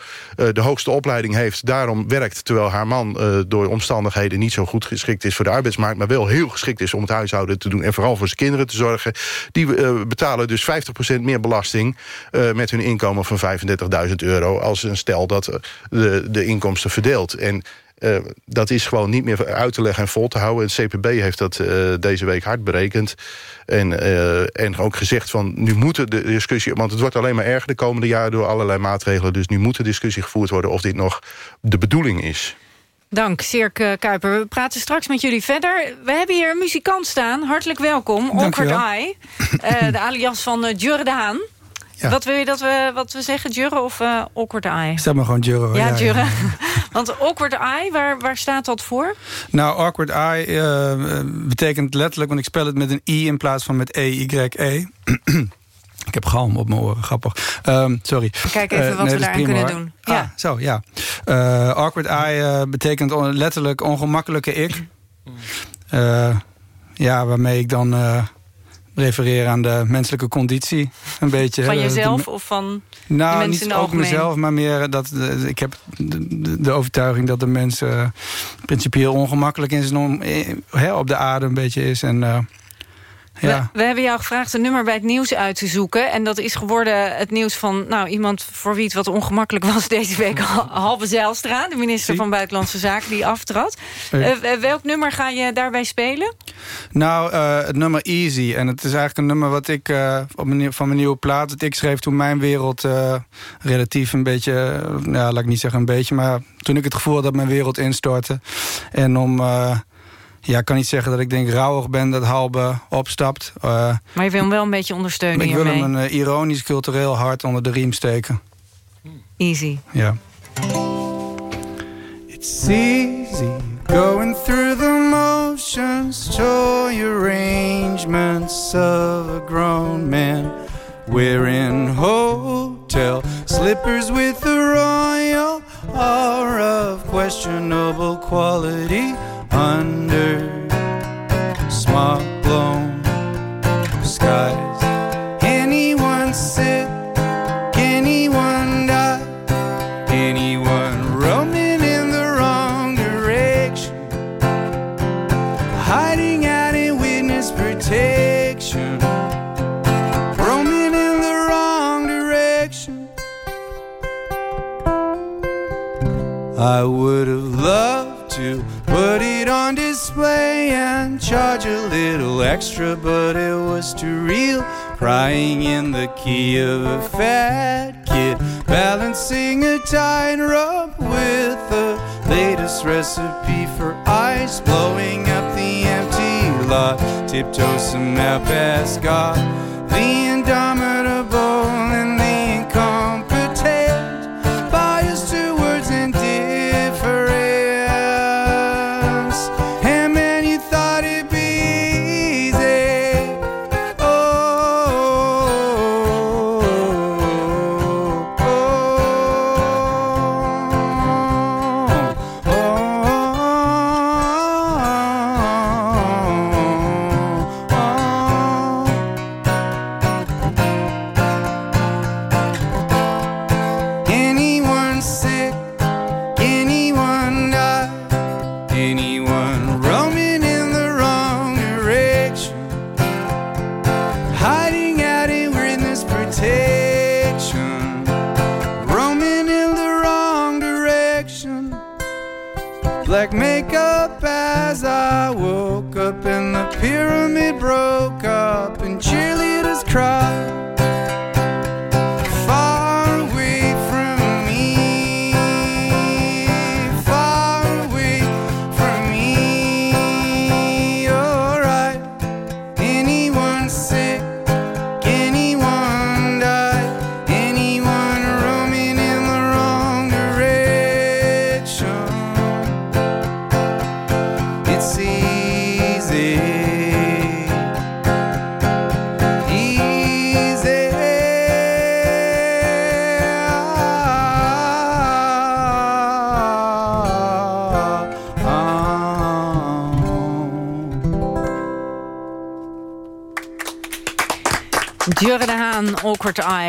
de hoogste opleiding heeft, daarom werkt... terwijl haar man eh, door omstandigheden niet zo goed geschikt is voor de arbeidsmarkt... maar wel heel geschikt is om het huishouden te doen... en vooral voor zijn kinderen te zorgen. Die eh, betalen dus 50% meer belasting... eh, met hun inkomen van 35.000 euro... als een stel dat de, de inkomsten verdeelt. En dat is gewoon niet meer uit te leggen en vol te houden. Het CPB heeft dat deze week hard berekend. En, en ook gezegd van nu moet de discussie... want het wordt alleen maar erger de komende jaren door allerlei maatregelen. Dus nu moet de discussie gevoerd worden of dit nog de bedoeling is. Dank, Cirk eh, Kuiper. We praten straks met jullie verder. We hebben hier een muzikant staan. Hartelijk welkom. Awkward Dankjewel. Eye. Eh, de alias van uh, Jurre de Haan. Wat wil je dat we, wat we zeggen, Jurre of eh Awkward Eye? Stel maar gewoon Jurre. Ja, Jurre. Want Awkward Eye, waar, waar staat dat voor? Nou, awkward eye eh, betekent letterlijk... want ik spel het met een i in plaats van met e-y-e. ik heb galm op mijn oren, grappig. Ehm, sorry. Kijk even Eh, wat nee, we daaraan kunnen hoor. doen. Ah, zo, ja. Eh, awkward eye eh, betekent on- letterlijk ongemakkelijke ik. Eh, ja, waarmee ik dan eh, refereer aan de menselijke conditie. Een beetje. Van de- jezelf of van de nou, mensen niet in ook algemeen? mezelf, maar meer dat ik heb de, de- de overtuiging dat de mens principieel ongemakkelijk in zijn om, hè, op de aarde een beetje is. En eh, ja. We, we hebben jou gevraagd een nummer bij het nieuws uit te zoeken. En dat is geworden het nieuws van nou, iemand voor wie het wat ongemakkelijk was deze week. Halve Zijlstra, de minister van Buitenlandse Zaken, die aftrad. Eh. Eh, welk nummer ga je daarbij spelen? Nou, eh, het nummer Easy. En het is eigenlijk een nummer wat ik op mijn, van mijn nieuwe plaat... dat ik schreef toen mijn wereld relatief een beetje... ja, laat ik niet zeggen een beetje... maar toen ik het gevoel had dat mijn wereld instortte. En om... ja, ik kan niet zeggen dat ik denk rouwig ben dat Halbe opstapt. Eh, Maar je wil hem wel een beetje ondersteunen ik wil hiermee. hem een eh, ironisch cultureel hart onder de riem steken. Easy. Ja. It's easy going through the motions, toy arrangements of a grown man. Wearing hotel slippers with a royal aura of questionable quality lot. Tiptoe somehow past God,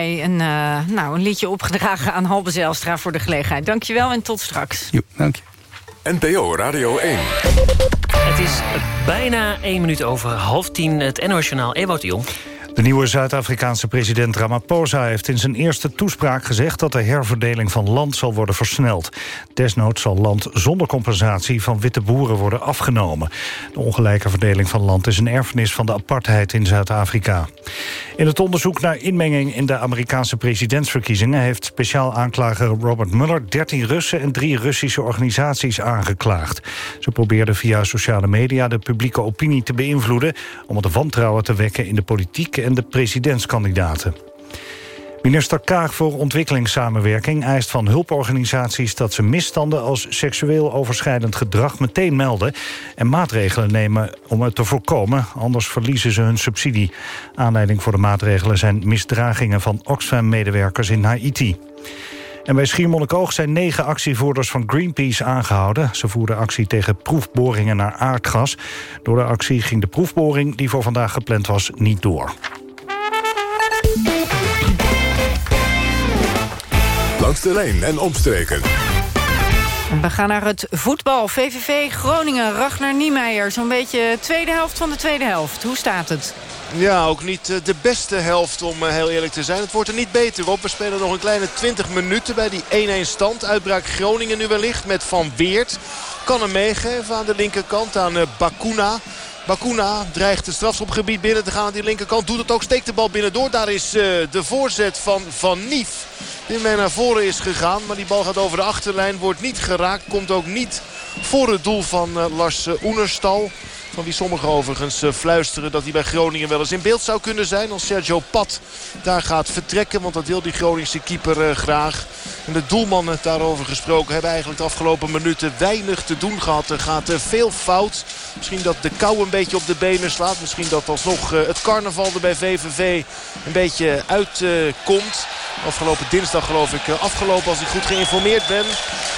Een, eh, nou, een liedje opgedragen aan Halbe Zijlstra voor de gelegenheid. Dankjewel en tot straks. Jo, dank je. NPO Radio 1. Het is bijna één minuut over half tien. Het NOS Journaal Ewout Jong. De nieuwe Zuid-Afrikaanse president Ramaphosa heeft in zijn eerste toespraak gezegd dat de herverdeling van land zal worden versneld. Desnoods zal land zonder compensatie van witte boeren worden afgenomen. De ongelijke verdeling van land is een erfenis van de apartheid in Zuid-Afrika. In het onderzoek naar inmenging in de Amerikaanse presidentsverkiezingen heeft speciaal aanklager Robert Mueller 13 Russen en drie Russische organisaties aangeklaagd. Ze probeerden via sociale media de publieke opinie te beïnvloeden om het wantrouwen te wekken in de politiek de presidentskandidaten. Minister Kaag voor Ontwikkelingssamenwerking eist van hulporganisaties dat ze misstanden als seksueel overschrijdend gedrag meteen melden en maatregelen nemen om het te voorkomen, anders verliezen ze hun subsidie. Aanleiding voor de maatregelen zijn misdragingen van Oxfam-medewerkers in Haiti. En bij Schiermonnikoog zijn negen actievoerders van Greenpeace aangehouden. Ze voerden actie tegen proefboringen naar aardgas. Door de actie ging de proefboring die voor vandaag gepland was niet door. Langs de lijn en omstreken. We gaan naar het voetbal. VVV Groningen, Ragnar Niemeyer. Zo'n beetje tweede helft van de tweede helft. Hoe staat het? Ja, ook niet eh, de beste helft om eh, heel eerlijk te zijn. Het wordt er niet beter op. We spelen nog een kleine 20 minuten bij die 1-1 stand. Uitbraak Groningen nu wellicht met Van Weert. Kan hem meegeven aan de linkerkant aan eh, Bakuna. Bakuna dreigt het strafschopgebied binnen te gaan aan die linkerkant. Doet het ook, steekt de bal binnendoor. Daar is de voorzet van Van Nief. Die mee naar voren is gegaan. Maar die bal gaat over de achterlijn. Wordt niet geraakt. Komt ook niet voor het doel van Lars Oenerstal. Van wie sommigen overigens fluisteren dat hij bij Groningen wel eens in beeld zou kunnen zijn. Als Sergio Pat daar gaat vertrekken. Want dat wil die Groningse keeper graag. En de doelmannen daarover gesproken hebben eigenlijk de afgelopen minuten weinig te doen gehad. Er gaat veel fout. Misschien dat de kou een beetje op de benen slaat. Misschien dat alsnog het carnaval er bij VVV een beetje uitkomt. Afgelopen dinsdag geloof ik afgelopen als ik goed geïnformeerd ben.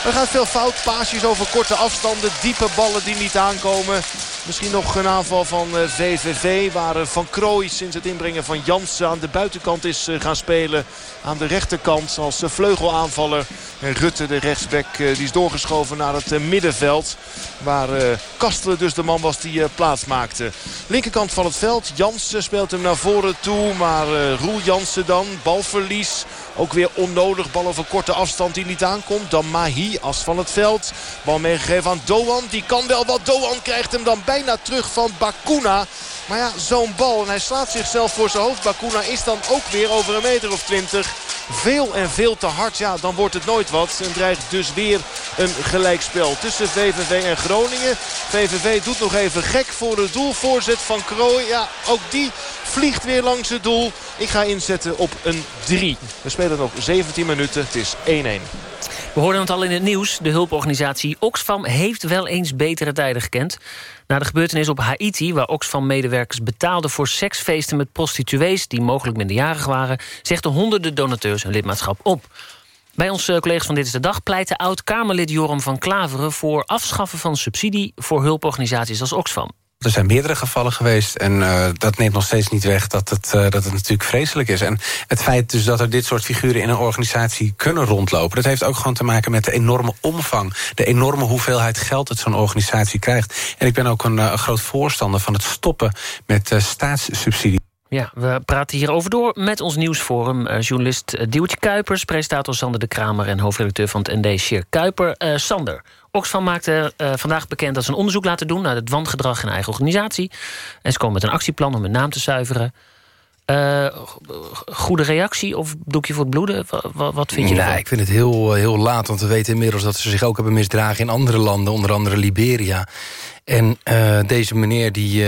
Er gaat veel fout. Paasjes over korte afstanden. Diepe ballen die niet aankomen. Misschien nog een aanval van VVV. Waar Van Krooij sinds het inbrengen van Jansen aan de buitenkant is gaan spelen. Aan de rechterkant als En Rutte, de rechtsback, die is doorgeschoven naar het middenveld. Waar Kastelen dus de man was die plaats maakte. Linkerkant van het veld. Jansen speelt hem naar voren toe. Maar Roel Jansen dan. Balverlies. Ook weer onnodig. Bal over korte afstand die niet aankomt. Dan Mahi, as van het veld. Bal meegegeven aan Doan. Die kan wel wat. Doan krijgt hem dan bijna terug van Bakuna. Maar ja, zo'n bal. En hij slaat zichzelf voor zijn hoofd. Bakuna is dan ook weer over een meter of twintig. Veel en veel te hard. Ja, dan wordt het nooit wat. En dreigt dus weer een gelijkspel tussen VVV en Groningen. VVV doet nog even gek voor het doel. Voorzet van Krooi. Ja, ook die vliegt weer langs het doel. Ik ga inzetten op een 3. We spelen nog 17 minuten. Het is 1-1. We hoorden het al in het nieuws. De hulporganisatie Oxfam heeft wel eens betere tijden gekend. Na de gebeurtenis op Haiti, waar Oxfam-medewerkers betaalden... voor seksfeesten met prostituees die mogelijk minderjarig waren... zegden honderden donateurs hun lidmaatschap op. Bij onze collega's van Dit is de Dag pleitte oud-Kamerlid Joram van Klaveren... voor afschaffen van subsidie voor hulporganisaties als Oxfam. Er zijn meerdere gevallen geweest en uh, dat neemt nog steeds niet weg dat het, uh, dat het natuurlijk vreselijk is. En het feit dus dat er dit soort figuren in een organisatie kunnen rondlopen... dat heeft ook gewoon te maken met de enorme omvang... de enorme hoeveelheid geld dat zo'n organisatie krijgt. En ik ben ook een, een groot voorstander van het stoppen met staatssubsidie. Ja, we praten hierover door met ons nieuwsforum. Uh, journalist uh, Diewertje Kuipers, presentator Sander de Kramer... en hoofdredacteur van het ND, Sheer Kuiper. Uh, Sander, Oxfam maakte vandaag bekend dat ze een onderzoek laten doen... naar het wangedrag in eigen organisatie. En ze komen met een actieplan om hun naam te zuiveren. goede reactie of doekje voor het bloeden? Wat, wat vind je nou, Ik vind het heel, heel laat, want we weten inmiddels... dat ze zich ook hebben misdragen in andere landen, onder andere Liberia. En deze meneer die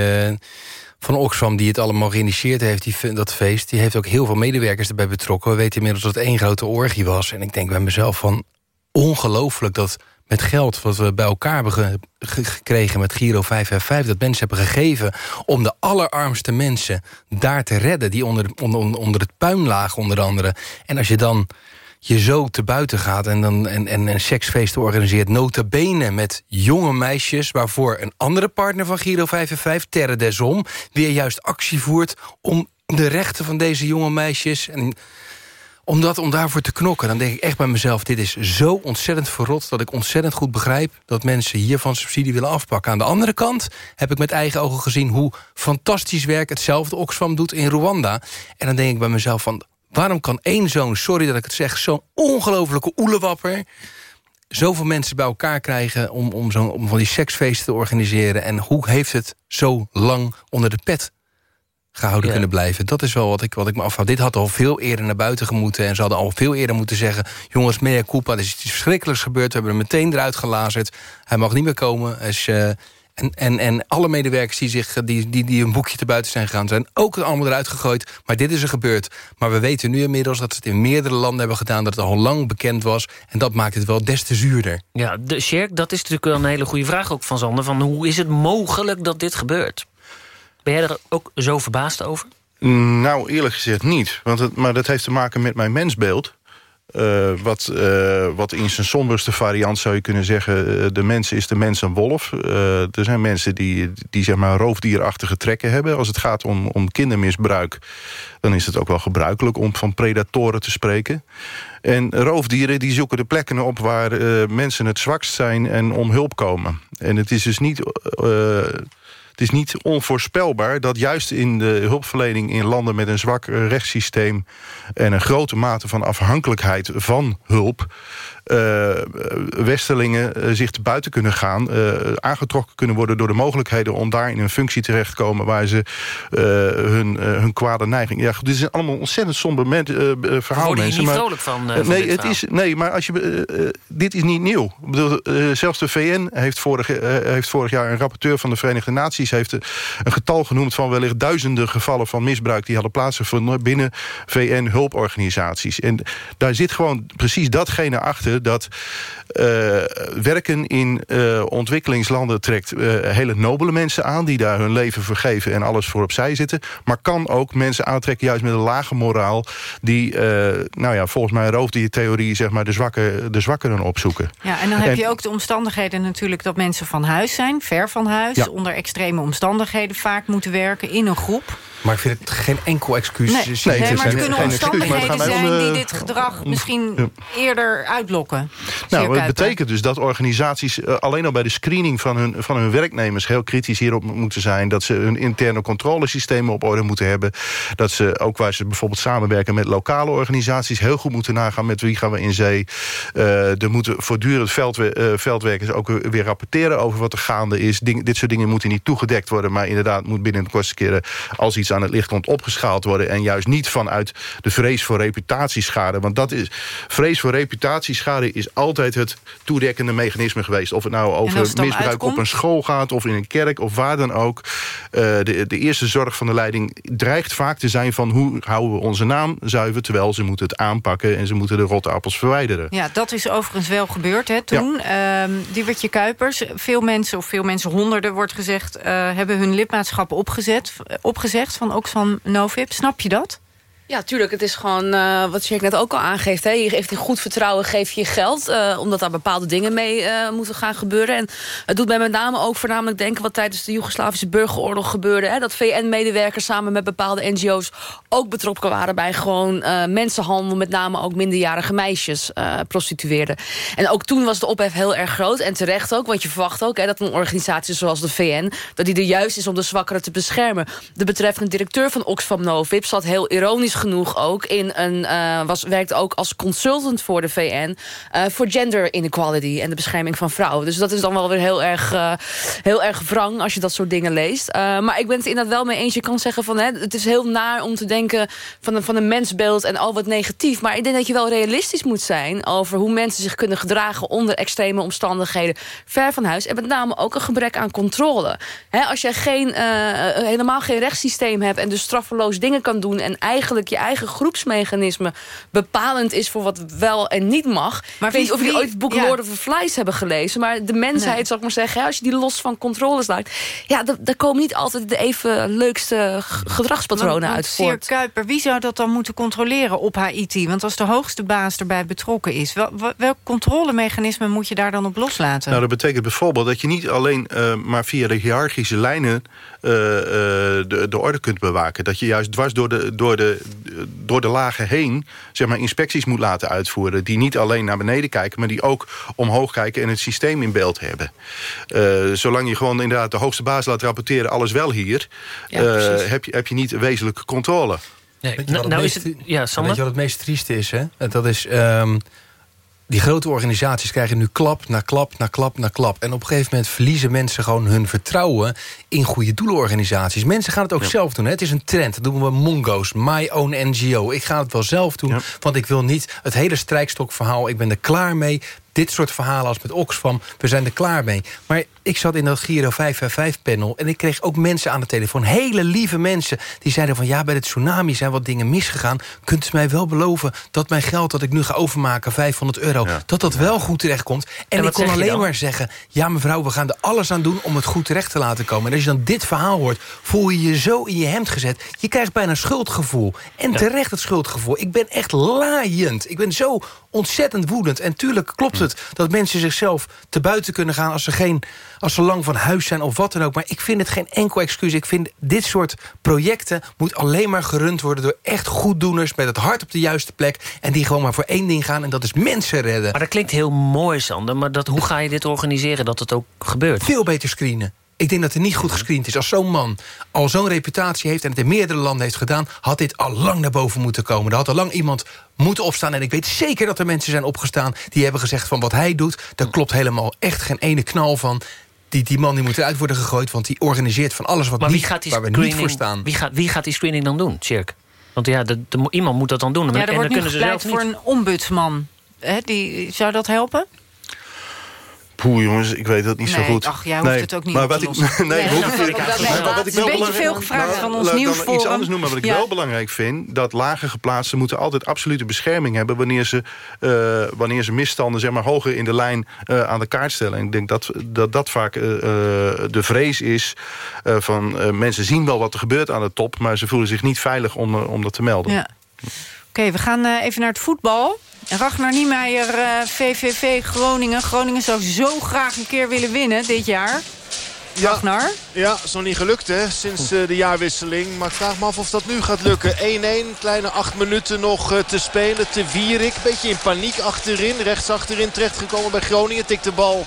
van Oxfam die het allemaal geïnitieerd heeft, die, dat feest... die heeft ook heel veel medewerkers erbij betrokken. We weten inmiddels dat het één grote orgie was. En ik denk bij mezelf van ongelooflijk dat met geld wat we bij elkaar hebben gekregen met Giro 555... dat mensen hebben gegeven om de allerarmste mensen daar te redden... die onder, onder, onder het puin lagen onder andere. En als je dan je zo te buiten gaat en, dan, en, en een seksfeest organiseert... nota bene met jonge meisjes... waarvoor een andere partner van Giro 55, Terre Desom... weer juist actie voert om de rechten van deze jonge meisjes... En, om, dat, om daarvoor te knokken, dan denk ik echt bij mezelf... dit is zo ontzettend verrot dat ik ontzettend goed begrijp... dat mensen hiervan subsidie willen afpakken. Aan de andere kant heb ik met eigen ogen gezien... hoe fantastisch werk hetzelfde Oxfam doet in Rwanda. En dan denk ik bij mezelf van... Waarom kan één zo'n, sorry dat ik het zeg... zo'n ongelofelijke oelewapper... zoveel mensen bij elkaar krijgen om, om, zo, om van die seksfeesten te organiseren... en hoe heeft het zo lang onder de pet gehouden kunnen blijven? Dat is wel wat ik, wat ik me afvraag. Dit had al veel eerder naar buiten gemoeten... en ze hadden al veel eerder moeten zeggen... jongens, mea culpa, er is iets verschrikkelijks gebeurd... we hebben hem meteen eruit gelazerd. Hij mag niet meer komen. Is, uh, en, en, en alle medewerkers die, zich, die, die, die een boekje te buiten zijn gegaan... zijn ook allemaal eruit gegooid. Maar dit is er gebeurd. Maar we weten nu inmiddels dat ze het in meerdere landen hebben gedaan... dat het al lang bekend was. En dat maakt het wel des te zuurder. Ja, de Sjerk, dat is natuurlijk wel een hele goede vraag ook van Zander. Van hoe is het mogelijk dat dit gebeurt? Ben jij er ook zo verbaasd over? Nou, eerlijk gezegd niet. Want het, maar dat heeft te maken met mijn mensbeeld. Uh, wat, uh, wat in zijn somberste variant zou je kunnen zeggen... Uh, de mens is de mens een wolf. er zijn mensen die, die zeg maar roofdierachtige trekken hebben. Als het gaat om, om kindermisbruik... dan is het ook wel gebruikelijk om van predatoren te spreken. En roofdieren die zoeken de plekken op waar mensen het zwakst zijn... en om hulp komen. En het is dus niet het is niet onvoorspelbaar dat juist in de hulpverlening in landen met een zwak rechtssysteem en een grote mate van afhankelijkheid van hulp Westerlingen uh, zich te buiten kunnen gaan... Uh, aangetrokken kunnen worden door de mogelijkheden... om daar in een functie terecht te komen... waar ze hun, hun kwade neiging... Ja, dit zijn allemaal ontzettend somber verhalen. Word je niet vrolijk van, van nee, het is, nee, maar als je, dit is niet nieuw. Ik bedoel, zelfs de VN heeft vorig, heeft vorig jaar... een rapporteur van de Verenigde Naties... heeft een getal genoemd van wellicht duizenden gevallen van misbruik... die hadden plaatsgevonden binnen VN-hulporganisaties. En daar zit gewoon precies datgene achter dat uh, werken in uh, ontwikkelingslanden trekt uh, hele nobele mensen aan... die daar hun leven vergeven en alles voor opzij zitten. Maar kan ook mensen aantrekken juist met een lage moraal... die, nou ja, volgens mij rooft die theorie zeg maar, de, zwakke, de zwakkeren opzoeken. Ja, en dan heb je ook de omstandigheden natuurlijk... dat mensen van huis zijn, ver van huis... Ja. onder extreme omstandigheden vaak moeten werken in een groep... Maar ik vind het geen enkel excuus. Nee, nee, nee maar het kunnen omstandigheden zijn die dit gedrag misschien eerder uitlokken. Nou, het betekent dus dat organisaties uh, alleen al bij de screening van hun, van hun werknemers heel kritisch hierop moeten zijn. Dat ze hun interne controlesystemen op orde moeten hebben. Dat ze ook waar ze bijvoorbeeld samenwerken met lokale organisaties heel goed moeten nagaan met wie gaan we in zee. Uh, er moeten voortdurend veldwe uh, veldwerkers ook weer rapporteren over wat er gaande is. Ding, dit soort dingen moeten niet toegedekt worden, maar inderdaad moet binnen de kortste keren als iets aan het licht komt opgeschaald worden. En juist niet vanuit de vrees voor reputatieschade. Want dat is, vrees voor reputatieschade is altijd het toedekkende mechanisme geweest. Of het nou over misbruik uitkomt? op een school gaat of in een kerk of waar dan ook. Uh, de, de eerste zorg van de leiding dreigt vaak te zijn van hoe houden we onze naam zuiver. Terwijl ze moeten het aanpakken en ze moeten de rotte appels verwijderen. Ja, dat is overigens wel gebeurd hè, toen. Ja. Um, Diewertje Kuipers, veel mensen of veel mensen, honderden wordt gezegd... Uh, hebben hun lidmaatschap opgezet, opgezegd van Oxfam Novib. Snap je dat? Ja, tuurlijk. Het is gewoon uh, wat Jack net ook al aangeeft. Hè. Je geeft in goed vertrouwen geef je geld. Uh, omdat daar bepaalde dingen mee uh, moeten gaan gebeuren. En het doet mij met name ook voornamelijk denken... wat tijdens de Joegoslavische burgeroorlog gebeurde. Hè, dat VN-medewerkers samen met bepaalde NGO's... ook betrokken waren bij gewoon mensenhandel. Met name ook minderjarige meisjes prostitueerden. En ook toen was de ophef heel erg groot. En terecht ook, want je verwacht ook... Hè, dat een organisatie zoals de VN... dat die er juist is om de zwakkeren te beschermen. De betreffende directeur van Oxfam Novib zat heel ironisch genoeg ook in een, uh, was, werkt ook als consultant voor de VN... Uh, voor gender inequality en de bescherming van vrouwen. Dus dat is dan wel weer heel erg, uh, heel erg wrang als je dat soort dingen leest. maar ik ben het inderdaad wel mee eens. Je kan zeggen van hè, het is heel naar om te denken van een, van een mensbeeld en al wat negatief. Maar ik denk dat je wel realistisch moet zijn over hoe mensen zich kunnen gedragen onder extreme omstandigheden ver van huis. En met name ook een gebrek aan controle. Als je geen, helemaal geen rechtssysteem hebt en dus straffeloos dingen kan doen en eigenlijk je eigen groepsmechanisme bepalend is voor wat wel en niet mag. Maar ik weet niet of jullie ooit het boek Lord of the Flies hebben gelezen. Maar de mensheid, nee. zal ik maar zeggen, als je die los van controles laat. Ja, daar komen niet altijd de even leukste gedragspatronen uit voort. Kuiper, wie zou dat dan moeten controleren op Haiti? Want als de hoogste baas erbij betrokken is... Wel, welk controlemechanisme moet je daar dan op loslaten? Nou, dat betekent bijvoorbeeld dat je niet alleen uh, maar via de hiërarchische lijnen... Uh, uh, de, de orde kunt bewaken. Dat je juist dwars door de, door de, door de lagen heen zeg maar, inspecties moet laten uitvoeren... die niet alleen naar beneden kijken... maar die ook omhoog kijken en het systeem in beeld hebben. Uh, zolang je gewoon inderdaad de hoogste baas laat rapporteren... alles wel hier, ja, uh, heb, je, heb je niet wezenlijke controle. Nee, nou, nou is het, ja, Sander? Weet je wat het meest trieste is? Hè? Dat is... Um, die grote organisaties krijgen nu klap na klap na klap na klap. En op een gegeven moment verliezen mensen gewoon hun vertrouwen... in goede doelenorganisaties. Mensen gaan het ook ja. zelf doen. Hè? Het is een trend. Dat doen we Mongo's, My Own NGO. Ik ga het wel zelf doen, ja. want ik wil niet het hele strijkstokverhaal... ik ben er klaar mee dit soort verhalen als met Oxfam, we zijn er klaar mee. Maar ik zat in dat Giro 555-panel en ik kreeg ook mensen aan de telefoon. Hele lieve mensen die zeiden van... ja, bij de tsunami zijn wat dingen misgegaan. Kunt u mij wel beloven dat mijn geld dat ik nu ga overmaken... 500 euro, ja. dat dat wel goed terechtkomt. En, en ik kon alleen maar zeggen... ja, mevrouw, we gaan er alles aan doen om het goed terecht te laten komen. En als je dan dit verhaal hoort, voel je je zo in je hemd gezet. Je krijgt bijna schuldgevoel. En ja. terecht het schuldgevoel. Ik ben echt laaiend. Ik ben zo ontzettend woedend. En tuurlijk klopt het dat mensen zichzelf te buiten kunnen gaan... als ze, geen, als ze lang van huis zijn of wat dan ook. Maar ik vind het geen enkel excuus. Ik vind dit soort projecten moet alleen maar gerund worden... door echt goeddoeners met het hart op de juiste plek... en die gewoon maar voor één ding gaan en dat is mensen redden. Maar dat klinkt heel mooi, Sander. Maar dat, hoe ga je dit organiseren dat het ook gebeurt? Veel beter screenen. Ik denk dat er niet goed gescreend is. Als zo'n man al zo'n reputatie heeft... en het in meerdere landen heeft gedaan... had dit al lang naar boven moeten komen. Er had al lang iemand moeten opstaan. En ik weet zeker dat er mensen zijn opgestaan... die hebben gezegd van wat hij doet... daar klopt helemaal echt geen ene knal van... Die, die man die moet eruit worden gegooid... want die organiseert van alles wat maar niet, gaat die waar we niet voor staan. Wie gaat, wie gaat die screening dan doen, Tjerk? Want ja, de, de, iemand moet dat dan doen. Ja, er en wordt dan nu kunnen ze zelf voor niet. een ombudsman. He, die, zou dat helpen? Poeh, jongens, ik weet dat niet nee, zo goed. Ach, jij hoeft nee, het ook niet maar wat ik, nee, Nee, hoef ik, maar wat ik wel een beetje veel gevraagd nou, van ons dan nieuwsforum. iets anders noemen. Wat ik Ja. wel belangrijk vind... dat lage geplaatsten moeten altijd absolute bescherming hebben... wanneer ze, eh, wanneer ze misstanden zeg maar, hoger in de lijn eh, aan de kaart stellen. En ik denk dat dat, dat vaak eh, de vrees is van... mensen zien wel wat er gebeurt aan de top... maar ze voelen zich niet veilig om, om dat te melden. Ja. Oké, we gaan even naar het voetbal. Ragnar Niemeyer, eh, VVV Groningen. Groningen zou zo graag een keer willen winnen dit jaar. Ragnar? Ja, is nog niet gelukt hè, sinds eh, de jaarwisseling. Maar ik vraag me af of dat nu gaat lukken. 1-1, kleine acht minuten nog eh, te spelen. Te Wierik, beetje in paniek achterin. Rechts achterin terechtgekomen bij Groningen. Tikt de bal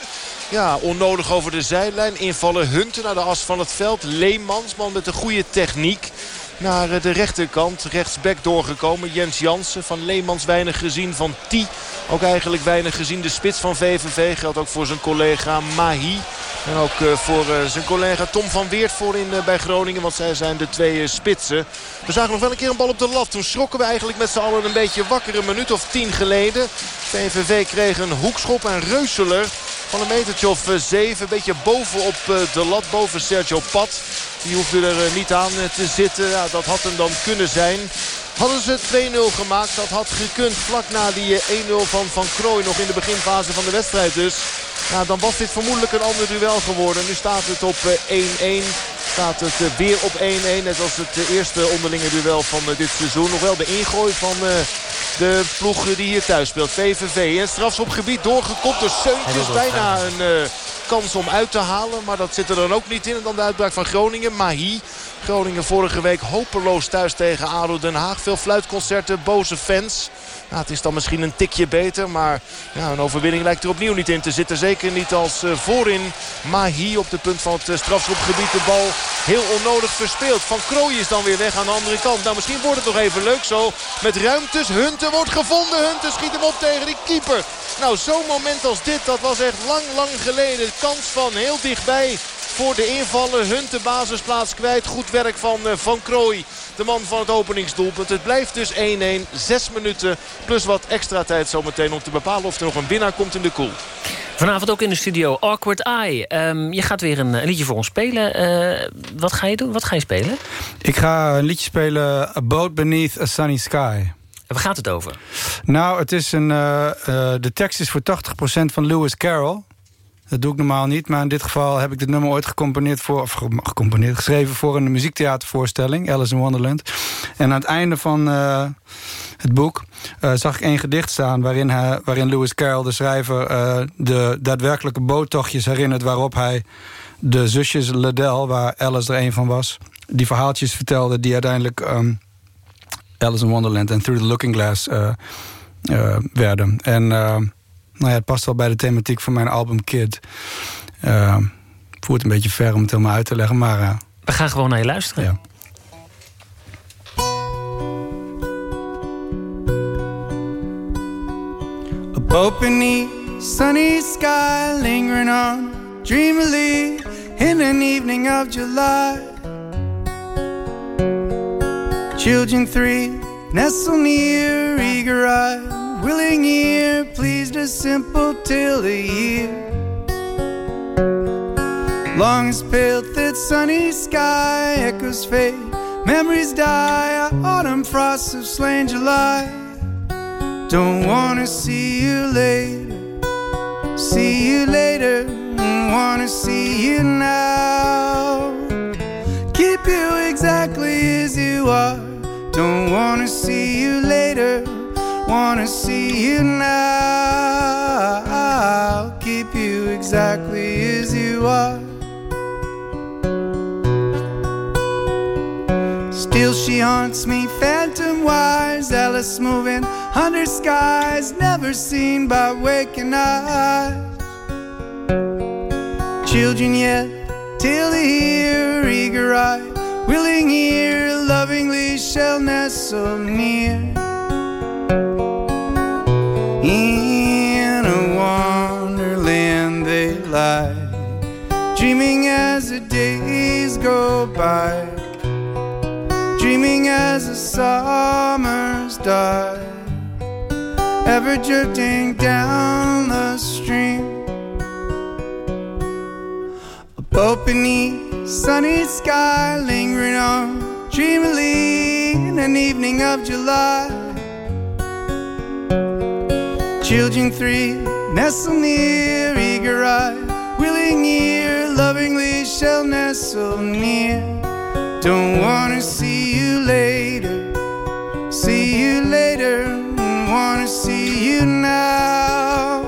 ja, onnodig over de zijlijn. Invallen Hunten naar de as van het veld. Leemans, man met een goede techniek. Naar eh, de rechterkant, rechtsback doorgekomen. Jens Jansen van Leemans weinig gezien. Van Tie ook eigenlijk weinig gezien. De spits van VVV geldt ook voor zijn collega Mahi. En ook eh, voor eh, zijn collega Tom van Weert voorin bij Groningen. Want zij zijn de twee spitsen. We zagen nog wel een keer een bal op de lat. Toen schrokken we eigenlijk met z'n allen een beetje wakker. Een minuut of tien geleden. VVV kreeg een hoekschop en Reuseler van een metertje of eh, zeven. Een beetje bovenop eh, de lat. Boven Sergio Pat. Die hoefde er eh, niet aan te zitten. Ja, dat had hem dan kunnen zijn. Hadden ze 2-0 gemaakt. Dat had gekund vlak na die eh, 1-0 van Van Krooi. Nog in de beginfase van de wedstrijd dus. Ja, dan was dit vermoedelijk een ander duel geworden. Nu staat het op eh, 1-1. staat het eh, weer op 1-1. Net als het eh, eerste onderlinge duel van eh, dit seizoen. Nog wel de ingooi van de ploeg die hier thuis speelt. VVV in het strafschopgebied doorgekopt door Seuntjes. Bijna een kans om uit te halen. Maar dat zit er dan ook niet in. En dan de uitbraak van Groningen. Mahi. Groningen vorige week hopeloos thuis tegen ADO Den Haag. Veel fluitconcerten, boze fans. Ja, het is dan misschien een tikje beter. Maar ja, een overwinning lijkt er opnieuw niet in te zitten. Zeker niet als uh, voorin Mahi op de punt van het uh, strafschopgebied de bal heel onnodig verspeelt. Van Krooi is dan weer weg aan de andere kant. Nou, misschien wordt het nog even leuk zo. Met ruimtes. Hunten wordt gevonden. Hunten schiet hem op tegen die keeper. Nou, zo'n moment als dit, dat was echt lang, lang geleden. Kans van heel dichtbij voor de invallen. Hunt de basisplaats kwijt. Goed werk van uh, Van Krooi. De man van het openingsdoelpunt. Het blijft dus 1-1. Zes minuten plus wat extra tijd zometeen om te bepalen of er nog een winnaar komt in de koel. Vanavond ook in de studio Awkward Eye. Um, je gaat weer een, een, liedje voor ons spelen. Uh, wat ga je doen? Wat ga je spelen? Ik ga een liedje spelen A Boat Beneath a Sunny Sky. En waar gaat het over? Nou, het is een, uh, uh, de tekst is voor 80% van Lewis Carroll. Dat doe ik normaal niet, maar in dit geval heb ik dit nummer ooit gecomponeerd voor, of gecomponeerd, geschreven voor een muziektheatervoorstelling, Alice in Wonderland. En aan het einde van uh, het boek uh, zag ik één gedicht staan waarin, waarin Lewis Carroll, de schrijver, uh, de daadwerkelijke boottochtjes herinnert waarop hij de zusjes Liddell, waar Alice er een van was, die verhaaltjes vertelde die uiteindelijk um, Alice in Wonderland en Through the Looking Glass werden. En nou ja, het past wel bij de thematiek van mijn album Kid. Uh, voert een beetje ver om het helemaal uit te leggen, maar... Uh, We gaan gewoon naar je luisteren. Ja. A boat beneath sunny sky lingering on dreamily in an evening of July. Children three nestle near, eager-eyed willing ear, pleased a simple tale to hear. Long as pale, thick, sunny sky echoes fade, memories die, autumn frosts have slain July. Don't wanna see you later, see you later, wanna see you now. Keep you exactly as you are, don't wanna see you later wanna see you now. I'll keep you exactly as you are. Still, she haunts me phantom wise. Alice moving under skies never seen by waking eyes. Children yet, till the ear, eager eye, willing ear, lovingly shall nestle near. Dreaming as the days go by, dreaming as the summers die, ever drifting down the stream. A boat beneath sunny sky, lingering on dreamily in an evening of July. Children three nestle near, eager eye, willing ear, lovingly shall nestle near. Don't wanna see you later, see you later, wanna see you now.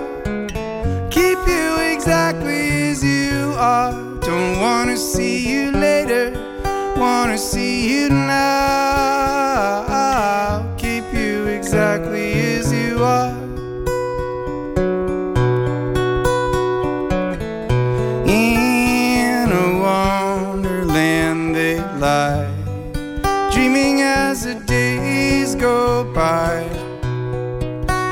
Keep you exactly as you are. Don't wanna see you later, wanna see you now. Keep you exactly as you are. Go by,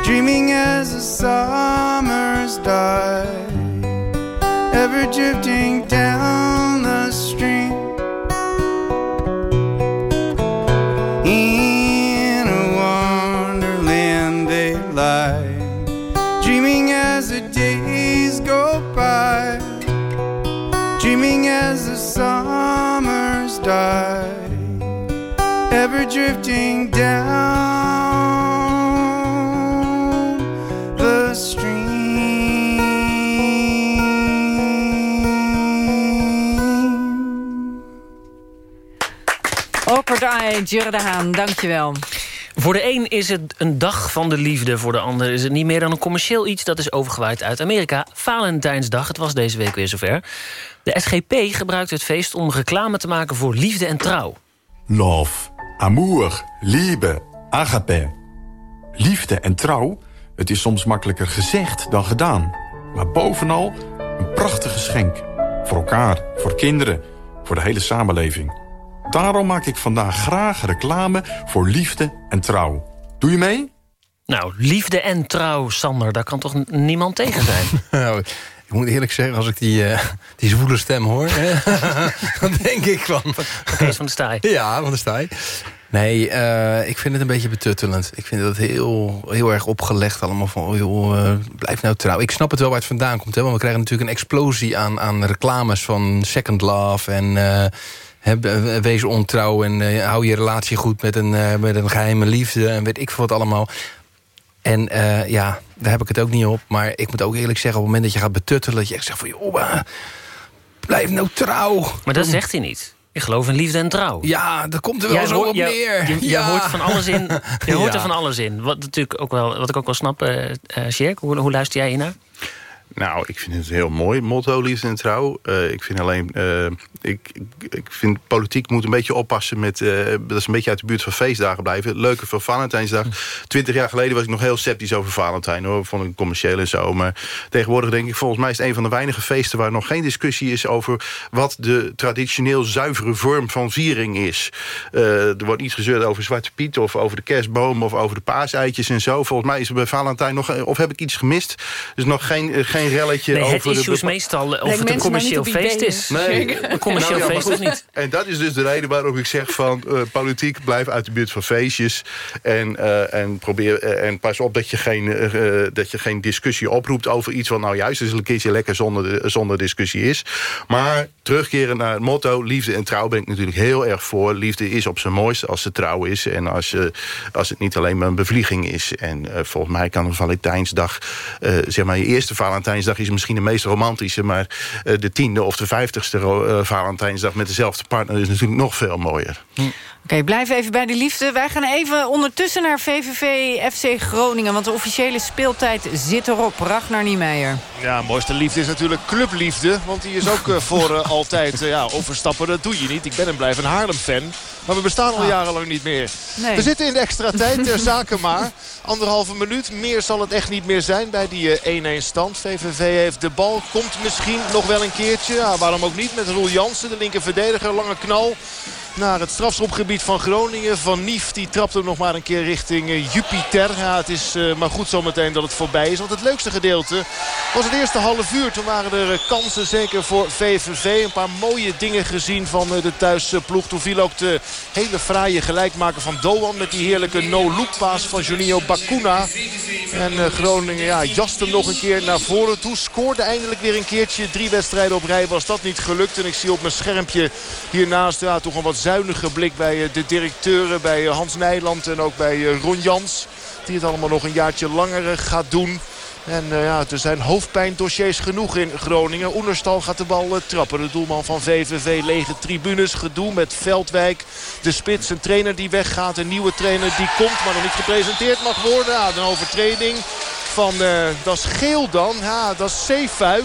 dreaming as the summers die, ever drifting down drifting down the stream. Eye, Jurre Haan, dankjewel. Voor de een is het een dag van de liefde. Voor de ander is het niet meer dan een commercieel iets... dat is overgewaaid uit Amerika. Valentijnsdag, het was deze week weer zover. De SGP gebruikt het feest om reclame te maken voor liefde en trouw. Love, amour, liebe, agape. Liefde en trouw, het is soms makkelijker gezegd dan gedaan. Maar bovenal een prachtig geschenk. Voor elkaar, voor kinderen, voor de hele samenleving. Daarom maak ik vandaag graag reclame voor liefde en trouw. Doe je mee? Nou, liefde en trouw, Sander, daar kan toch niemand tegen zijn? Ik moet eerlijk zeggen, als ik die, eh, die zwoele stem hoor... dan denk ik van... Kees van de Staaij. Ja, van de Staaij. Nee, eh, ik vind het een beetje betuttelend. Ik vind het heel, heel erg opgelegd allemaal van... Oh joh, eh, blijf nou trouw. Ik snap het wel waar het vandaan komt. Hè, want we krijgen natuurlijk een explosie aan, aan reclames van Second Love... en be- wees ontrouw en hou je relatie goed met een, met een geheime liefde... en weet ik veel wat allemaal. En ja, daar heb ik het ook niet op. Maar ik moet ook eerlijk zeggen, op het moment dat je gaat betuttelen... dat je echt zegt van, joh, blijf nou trouw. Maar dat zegt hij niet. Ik geloof in liefde en trouw. Ja, dat komt er wel Jij zo op neer. Je, je Ja. hoort van alles in. Je hoort Ja. er van alles in. Wat, natuurlijk ook wel, wat ik ook wel snap, eh eh, Sjerk, hoe, hoe luister jij hiernaar? Nou, ik vind het heel mooi motto, liefde en trouw. Eh, ik vind alleen, eh, ik, ik, vind politiek moet een beetje oppassen met, eh, dat is een beetje uit de buurt van feestdagen blijven. Leuke voor Valentijnsdag. Twintig jaar geleden was ik nog heel sceptisch over Valentijn, hoor. Vond ik commercieel en zo. Maar tegenwoordig denk ik, volgens mij is het een van de weinige feesten waar nog geen discussie is over wat de traditioneel zuivere vorm van viering is. Er wordt niet gezeurd over Zwarte Piet of over de kerstboom of over de paaseitjes en zo. Volgens mij is er bij Valentijn nog, of heb ik iets gemist? Dus nog geen, eh, geen relletje Nee, over het is meestal eh, of het een commercieel feest is. Een commercieel Nou ja, feest goed. niet. En dat is dus de reden waarom ik zeg van eh, politiek blijf uit de buurt van feestjes. En, eh, en, probeer, en pas op dat je, geen, dat je geen discussie oproept over iets wat nou juist eens een keertje lekker zonder, zonder discussie is. Maar terugkeren naar het motto liefde en trouw ben ik natuurlijk heel erg voor. Liefde is op zijn mooist als ze trouw is. En als, eh, als het niet alleen maar een bevlieging is. En eh, volgens mij kan een Valentijnsdag, eh, zeg maar je eerste Valentijnsdag is misschien de meest romantische. Maar eh, de tiende of de vijftigste eh, Valentijnsdag met dezelfde partner is natuurlijk nog veel mooier. Oké, blijf even bij de liefde. Wij gaan even ondertussen naar VVV FC Groningen... want de officiële speeltijd zit erop. Ragnar Niemeyer. Ja, mooiste liefde is natuurlijk clubliefde. Want die is ook eh, voor eh, altijd eh, ja, overstappen. Dat doe je niet. Ik ben en blijf een Haarlem-fan. Maar we bestaan al Ah. jarenlang niet meer. Nee. We zitten in de extra tijd, ter zake maar. Anderhalve minuut. Meer zal het echt niet meer zijn bij die eh, 1-1 stand. VVV heeft de bal. Komt misschien nog wel een keertje. Ja, waarom ook niet met Roel Jansen, de linker verdediger. Lange knal naar het strafschopgebied van Groningen. Van Nief die trapt hem nog maar een keer richting eh, Jupiter. Ja, het is eh, maar goed zometeen dat het voorbij is. Want het leukste gedeelte was het eerste half uur. Toen waren er eh, kansen zeker voor VVV. Een paar mooie dingen gezien van de thuisploeg. Toen viel ook de hele fraaie gelijkmaker van Doan. Met die heerlijke no-look paas van Juninho Bacuna. En Groningen ja, jast hem nog een keer naar voren toe. Scoorde eindelijk weer een keertje. Drie wedstrijden op rij was dat niet gelukt. En ik zie op mijn schermpje hiernaast ja, toch een wat zuinige blik bij eh, de directeuren. Bij eh, Hans Nijland en ook bij eh, Ron Jans. Die het allemaal nog een jaartje langer gaat doen. En ja, er zijn hoofdpijndossiers genoeg in Groningen. Oenerstal gaat de bal trappen. De doelman van VVV, lege tribunes. Gedoe met Veldwijk. De spits, een trainer die weggaat. Een nieuwe trainer die komt, maar nog niet gepresenteerd mag worden. Ja, een overtreding van, dat is geel dan. Ja, dat is Zeefuik.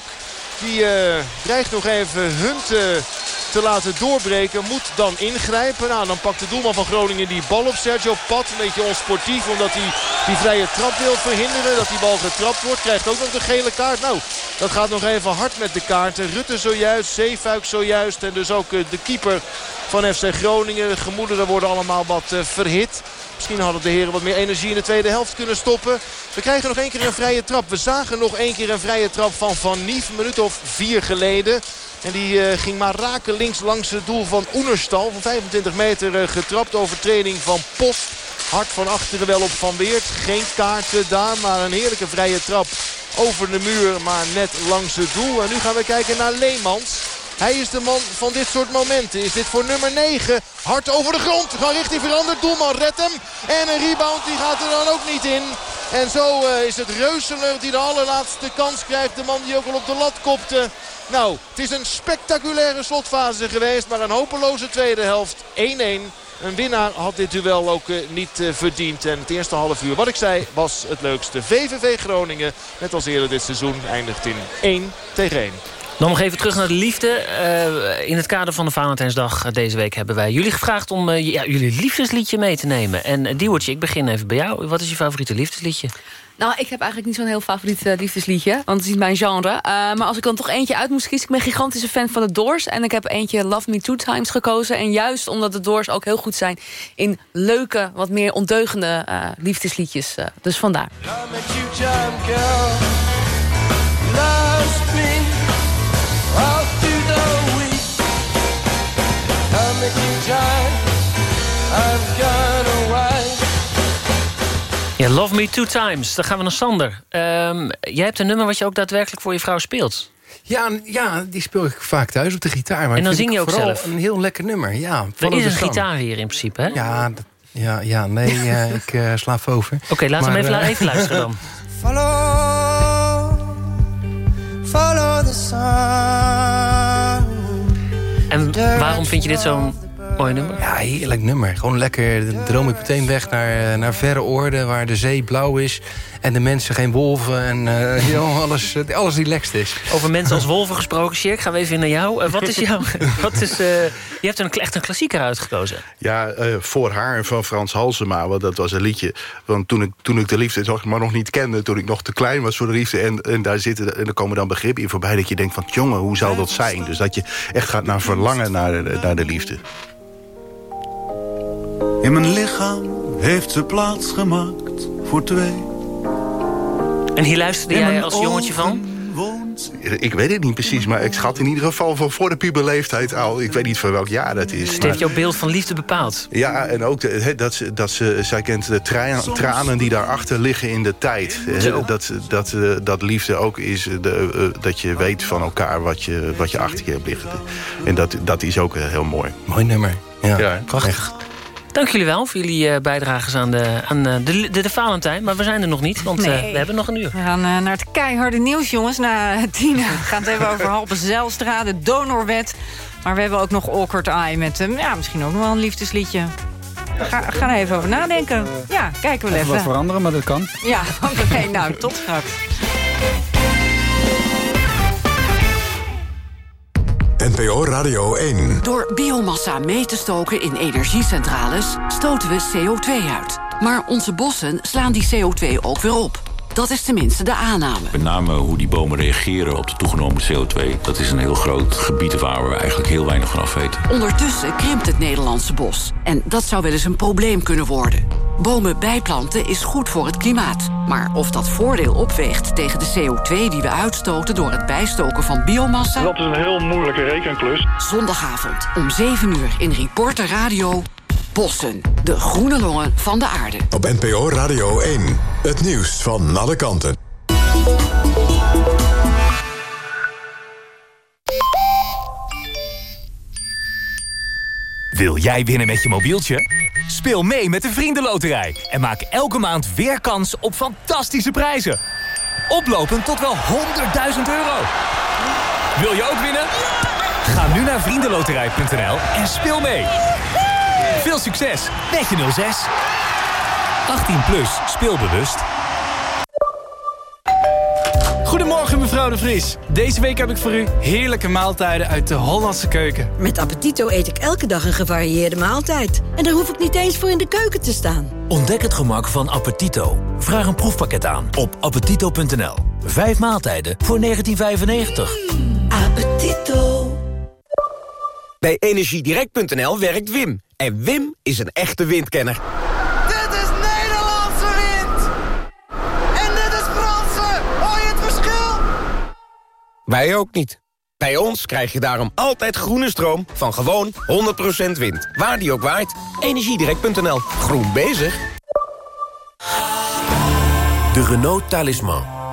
Die eh, dreigt nog even Hunt eh, te laten doorbreken. Moet dan ingrijpen. Nou, dan pakt de doelman van Groningen die bal op Sergio Pat. Een beetje onsportief omdat hij die vrije trap wil verhinderen. Dat die bal getrapt wordt. Krijgt ook nog de gele kaart. Nou, dat gaat nog even hard met de kaarten. Rutte zojuist, Zeefuik zojuist. En dus ook eh, de keeper van FC Groningen. De gemoederen worden allemaal wat eh, verhit. Misschien hadden de heren wat meer energie in de tweede helft kunnen stoppen. We krijgen nog één keer een vrije trap. We zagen nog één keer een vrije trap van Van Nief. Een minuut of vier geleden. En die eh, ging maar raken links langs het doel van Oenerstal. Van 25 meter eh, getrapt. Overtreding van Post. Hard van achteren wel op Van Weert. Geen kaarten daar, maar een heerlijke vrije trap over de muur. Maar net langs het doel. En nu gaan we kijken naar Leemans. Hij is de man van dit soort momenten. Is dit voor nummer 9? Hard over de grond. Gaan richting veranderd. Doelman redt hem. En een rebound die gaat er dan ook niet in. En zo eh, is het Reuseler die de allerlaatste kans krijgt. De man die ook al op de lat kopte. Nou, het is een spectaculaire slotfase geweest. Maar een hopeloze tweede helft. 1-1. een winnaar had dit duel ook eh, niet eh, verdiend. En het eerste half uur, wat ik zei, was het leukste. VVV Groningen, net als eerder dit seizoen, eindigt in 1 tegen 1. Dan nog even terug naar de liefde. Eh, in het kader van de Valentijnsdag deze week hebben wij jullie gevraagd... om uh, ja, jullie liefdesliedje mee te nemen. En uh, Diewertje, ik begin even bij jou. Wat is je favoriete liefdesliedje? Nou, ik heb eigenlijk niet zo'n heel favoriet uh, liefdesliedje. Want het is niet mijn genre. Uh, maar als ik dan toch eentje uit moest kiezen... ik ben een gigantische fan van de Doors. En ik heb eentje Love Me Two Times gekozen. En juist omdat de Doors ook heel goed zijn... in leuke, wat meer ondeugende uh, liefdesliedjes. dus vandaar. Ja, Love Me Two Times. Dan gaan we naar Sander. Um, jij hebt een nummer wat je ook daadwerkelijk voor je vrouw speelt. Ja, ja die speel ik vaak thuis op de gitaar. Maar en dan zing je ook zelf? een heel lekker nummer, ja. Er is een gitaar hier in principe, hè? Ja, dat, ja, ja nee, uh, ik uh, slaap over. Oké, okay, laten we hem even, uh, even luisteren dan. Follow, follow the sun. En waarom vind je dit zo'n mooi nummer? Ja, heerlijk nummer. Gewoon lekker, dan droom ik meteen weg naar, naar verre oorden... waar de zee blauw is en de mensen geen wolven... en uh, joh, alles, alles relaxed is. Over mensen als wolven gesproken, Sjerk, gaan we even naar jou. Uh, wat is jouw... wat is, uh, je hebt een, echt een klassieker uitgekozen. Ja, Voor haar van Frans Halsema, want dat was een liedje. Want toen ik, toen ik de liefde maar nog niet kende... toen ik nog te klein was voor de liefde... en, en daar zitten en er komen dan begrippen in voorbij... dat je denkt van, jongen, hoe zou dat zijn? Dus dat je echt gaat naar verlangen naar, naar de liefde. In mijn lichaam heeft ze plaats gemaakt voor twee. En hier luisterde jij als jongetje van? Ik weet het niet precies, maar ik schat in ieder geval van voor de puberleeftijd al. Ik weet niet van welk jaar dat is. Het heeft jouw beeld van liefde bepaald. Ja, en ook de, dat, ze, dat ze, zij kent de tranen, tranen die daarachter liggen in de tijd. Dat, dat, dat liefde ook is de, dat je weet van elkaar wat je, wat je achter je hebt liggen. En dat, dat is ook heel mooi. Mooi nummer. Ja, ja prachtig. Dank jullie wel voor jullie uh, bijdrages aan, de, aan uh, de, de, de, Valentijn. Maar we zijn er nog niet, want nee. uh, we hebben nog een uur. We gaan naar het keiharde nieuws, jongens. Na tien we gaan het even over Halbe Zijlstra, de donorwet. Maar we hebben ook nog Awkward Eye met ja, misschien ook nog wel een liefdesliedje. Ga, ga er even over nadenken. Ja, kijken we even. Even wat veranderen, maar dat kan. Ja, oké. Okay, nou, tot straks. NPO Radio 1. Door biomassa mee te stoken in energiecentrales stoten we CO2 uit. Maar onze bossen slaan die CO2 ook weer op. Dat is tenminste de aanname. Met name hoe die bomen reageren op de toegenomen CO2... dat is een heel groot gebied waar we eigenlijk heel weinig van af weten. Ondertussen krimpt het Nederlandse bos. En dat zou wel eens een probleem kunnen worden. Bomen bijplanten is goed voor het klimaat. Maar of dat voordeel opweegt tegen de CO2 die we uitstoten... door het bijstoken van biomassa... Dat is een heel moeilijke rekenklus. Zondagavond om 7 uur in Reporter Radio... Bossen, de groene longen van de aarde. Op NPO Radio 1, het nieuws van alle kanten. Wil jij winnen met je mobieltje? Speel mee met de Vriendenloterij en maak elke maand weer kans op fantastische prijzen. Oplopend tot wel 100.000 euro. Wil je ook winnen? Ga nu naar vriendenloterij.nl en speel mee. Veel succes met je 06. 18 plus, speelbewust. Goedemorgen mevrouw de Vries. Deze week heb ik voor u heerlijke maaltijden uit de Hollandse keuken. Met Appetito eet ik elke dag een gevarieerde maaltijd. En daar hoef ik niet eens voor in de keuken te staan. Ontdek het gemak van Appetito. Vraag een proefpakket aan op appetito.nl. Vijf maaltijden voor 1995. Mm, appetito. Bij energiedirect.nl werkt Wim. En Wim is een echte windkenner. Dit is Nederlandse wind! En dit is Franse! Hoor je het verschil? Wij ook niet. Bij ons krijg je daarom altijd groene stroom van gewoon 100% wind. Waar die ook waait. Energiedirect.nl. Groen bezig. De Renault Talisman.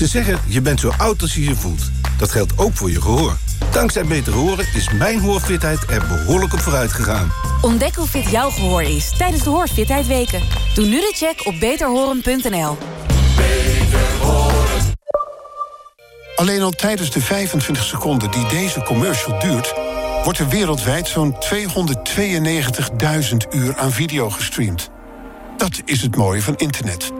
Ze zeggen, je bent zo oud als je je voelt. Dat geldt ook voor je gehoor. Dankzij Beter Horen is mijn hoorfitheid er behoorlijk op vooruit gegaan. Ontdek hoe fit jouw gehoor is tijdens de Hoorfitheid Weken. Doe nu de check op beterhoren.nl. Alleen al tijdens de 25 seconden die deze commercial duurt... wordt er wereldwijd zo'n 292.000 uur aan video gestreamd. Dat is het mooie van internet.